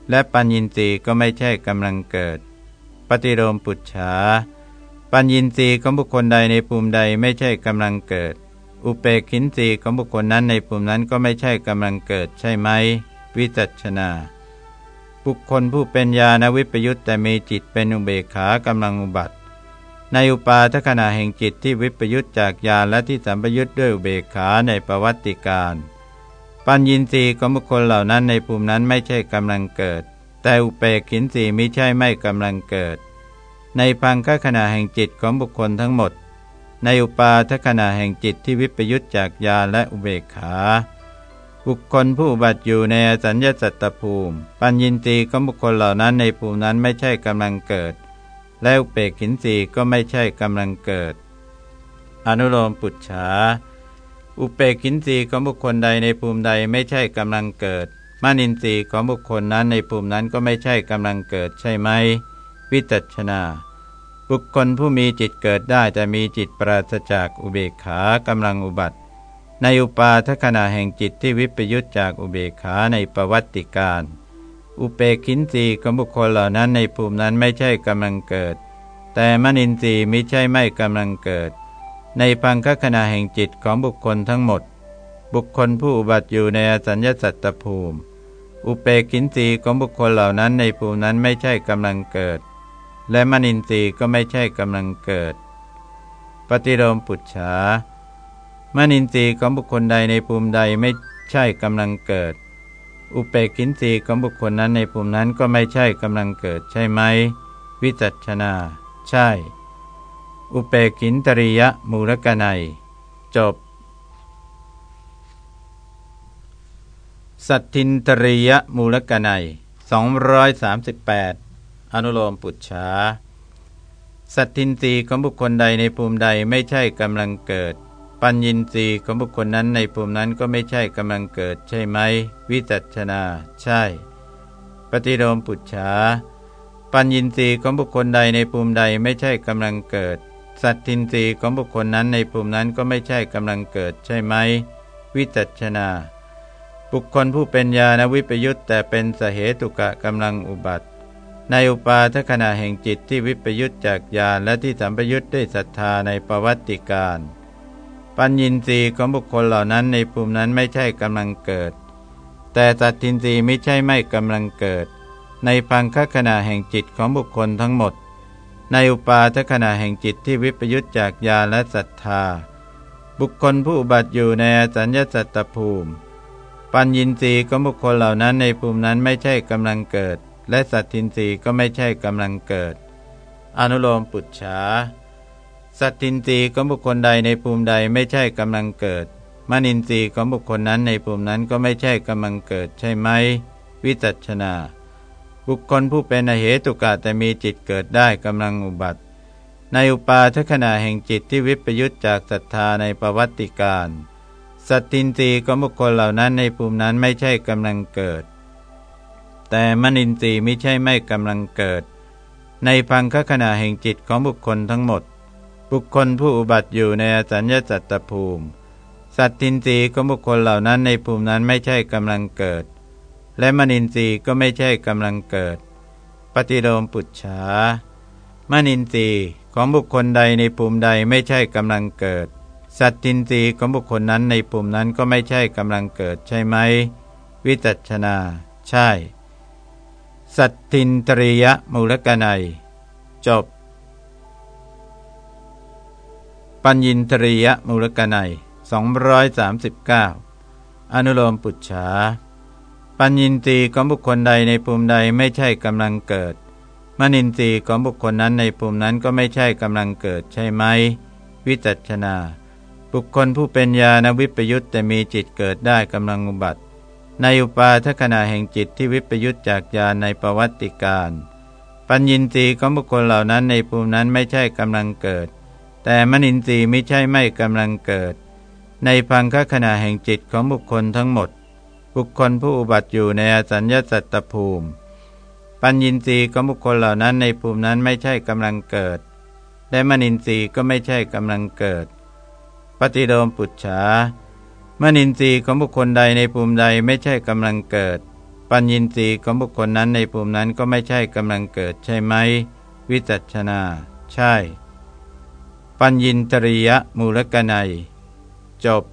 และปัญญินตีก็ไม่ใช่กำลังเกิด ปฏิโลมปุจฉาปปัญญินทรีย์ของบุคคลใดในภูมิใดไม่ใช่กำลังเกิด อุเปกินทรีย์ของบุคคลนั้นในภูมินั้นก็ไม่ใช่กำลังเกิดใช่ไหม วิจัชนา บุคคลผู้เป็นญาณวิปยุตแต่มีจิตเป็นอุเบกขากำลังอุบัติ ในอุปาทขณะแห่งจิตที่วิปยุตจากญาณและที่สัมปยุตด้วยอุเบกขาในประวัติการ ปัญญินทรีย์ของบุคคลเหล่านั้นในภูมินั้นไม่ใช่กำลังเกิด แต่อุเปกินทรีย์มิใช่ไม่กำลังเกิด ในพังคขณะแห่งจิตของบุคคลทั้งหมด ในอุปาทขณะแห่งจิตที่วิปยุตจากยาและอุเบกขา บุคคลผู้บัติอยู่ในสัญญาสัตตภูมิ ปัญญินตีของบุคคลเหล่านั้นในภูมินั้นไม่ใช่กำลังเกิด และอุเปกินสีก็ไม่ใช่กำลังเกิด อนุโลมปุจฉา อุเปกินสีของบุคคลใดในภูมิใดไม่ใช่กำลังเกิดมานินทรีย์ของบุคคลนั้นในภูมินั้นก็ไม่ใช่กำลังเกิดใช่ไหม วิจัชนา บุคคลผู้มีจิตเกิดได้แต่มีจิตปราศจากอุเบกขากำลังอุบัติ ในอุปาทขณะแห่งจิตที่วิปยุตจากอุเบกขาในประวัติการ อุเปกินสีของบุคคลเหล่านั้นในภูมินั้นไม่ใช่กำลังเกิด แต่มนินทรีย์มิใช่ไม่กำลังเกิด ในพังคขณะแห่งจิตของบุคคลทั้งหมด บุคคลผู้อุบัติอยู่ในอสัญญาสัตตภูมิ อุเปกินสีของบุคคลเหล่านั้นในภูมินั้นไม่ใช่กำลังเกิด และมนินทรีย์ก็ไม่ใช่กำลังเกิด ปฏิโลมปุจฉามนินทรีย์ของบุคคลใดในภูมิใดไม่ใช่กำลังเกิด อุเปกินทรีของบุคคลนั้นในภูมินั้นก็ไม่ใช่กำลังเกิดใช่ไหม วิจัชนา ใช่ อุเปกินตริยมูลกนัย จบ สัตทินตริยมูลกนัย238 อนุโลมปุจฉาสัตทินรีของบุคคลใดในภูมิใดไม่ใช่กำลังเกิด ปัญญินรีของบุคคลนั้นในภูมินั้นก็ไม่ใช่กำลังเกิดใช่ไหม วิจัชนา ใช่ ปฏิโลมปุจฉาปัญญินรีของบุคคลใดในภูมิใดไม่ใช่กำลังเกิด สัตทินรีของบุคคลนั้นในภูมินั้นก็ไม่ใช่กำลังเกิดใช่ไหม วิจัชนา บุคคลผู้เป็นญาณวิปยุตแต่เป็นสเหตุกะกำลังอุบัติ ในอุปาทขณะแห่งจิตที่วิปยุตจากญาณและที่สัมปยุตด้วยศรัทธาในประวัติการ ปัญญินทรีย์ของบุคคลเหล่านั้นในภูมินั้นไม่ใช่กำลังเกิด แต่สัตทินรีไม่ใช่ไม่กำลังเกิด ในพังคขณะแห่งจิตของบุคคลทั้งหมด ในอุปาทขณะแห่งจิตที่วิปยุตจากญาและศรัทธา บุคคลผู้อุบัติอยู่ในอสัญญาสัตตภูมิ ปัญญินทรีย์ของบุคคลเหล่านั้นในภูมินั้นไม่ใช่กำลังเกิด และสัตทินรีก็ไม่ใช่กำลังเกิด อนุโลมปุจฉาสัตทินรีของบุคคลใดในภูมิใดไม่ใช่กำลังเกิดมนินทรีย์ของบุคคลนั้นในภูมินั้นก็ไม่ใช่กำลังเกิดใช่ไหม วิจัชนา บุคคลผู้เป็นอเหตุกะแต่มีจิตเกิดได้กำลังอุบัติ ในอุปาทขณะแห่งจิตที่วิปยุตจากศรัทธาในประวัติการสัตตินรีของบุคคลเหล่านั้นในภูมินั้นไม่ใช่กำลังเกิด แต่มนินทรีย์ไม่ใช่ไม่กำลังเกิด ในพังคขณะแห่งจิตของบุคคลทั้งหมด บุคคลผู้อุบัติอยู่ในอสัญญาสัตตภูมิ สัตตินรีย์ของบุคคลเหล่านั้นในภูมินั้นไม่ใช่กำลังเกิด และมนินทรีย์ก็ไม่ใช่กำลังเกิด ปฏิโลมปุจฉามนินทรีย์ของบุคคลใดในภูมิใดไม่ใช่กำลังเกิด สัตตินทรีย์ของบุคคลนั้นในภูมินั้นก็ไม่ใช่กำลังเกิดใช่ไหม วิจัชนา ใช่ สัตตินตริยมูลกนัย จบ ปัญญินตริยมูลกนัย239 อนุโลมปุจฉา ปัญญินตีของบุคคลใดในภูมิใดไม่ใช่กำลังเกิด มนินตีย์ของบุคคลนั้นในภูมินั้นก็ไม่ใช่กำลังเกิดใช่ไหม วิจัชนา บุคคลผู้เป็นญาณวิปยุตแต่มีจิตเกิดได้กำลังอุบัติ ในอุปาทขณะแห่งจิตที่วิปยุตจากญาณในประวัติการปัญญินทรีย์ของบุคคลเหล่านั้นในภูมินั้นไม่ใช่กำลังเกิด แต่มนินทรีย์ไม่ใช่ไม่กำลังเกิด ในพังคขณะแห่งจิตของบุคคลทั้งหมด บุคคลผู้อุบัติอยู่ในอสัญญาสัตตภูมิ ปัญญินทรีย์ของบุคคลเหล่านั้นในภูมินั้นไม่ใช่กำลังเกิด และมนินทรีย์ก็ไม่ใช่กำลังเกิด ปฏิโดมปุจฉามนินทรีย์ของบุคคลใดในภูมิใดไม่ใช่กำลังเกิด ปัญญินทรีย์ของบุคคลนั้นในภูมินั้นก็ไม่ใช่กำลังเกิดใช่ไหม วิจัชนา ใช่ ปัญญินตริยมูลกนัย จบ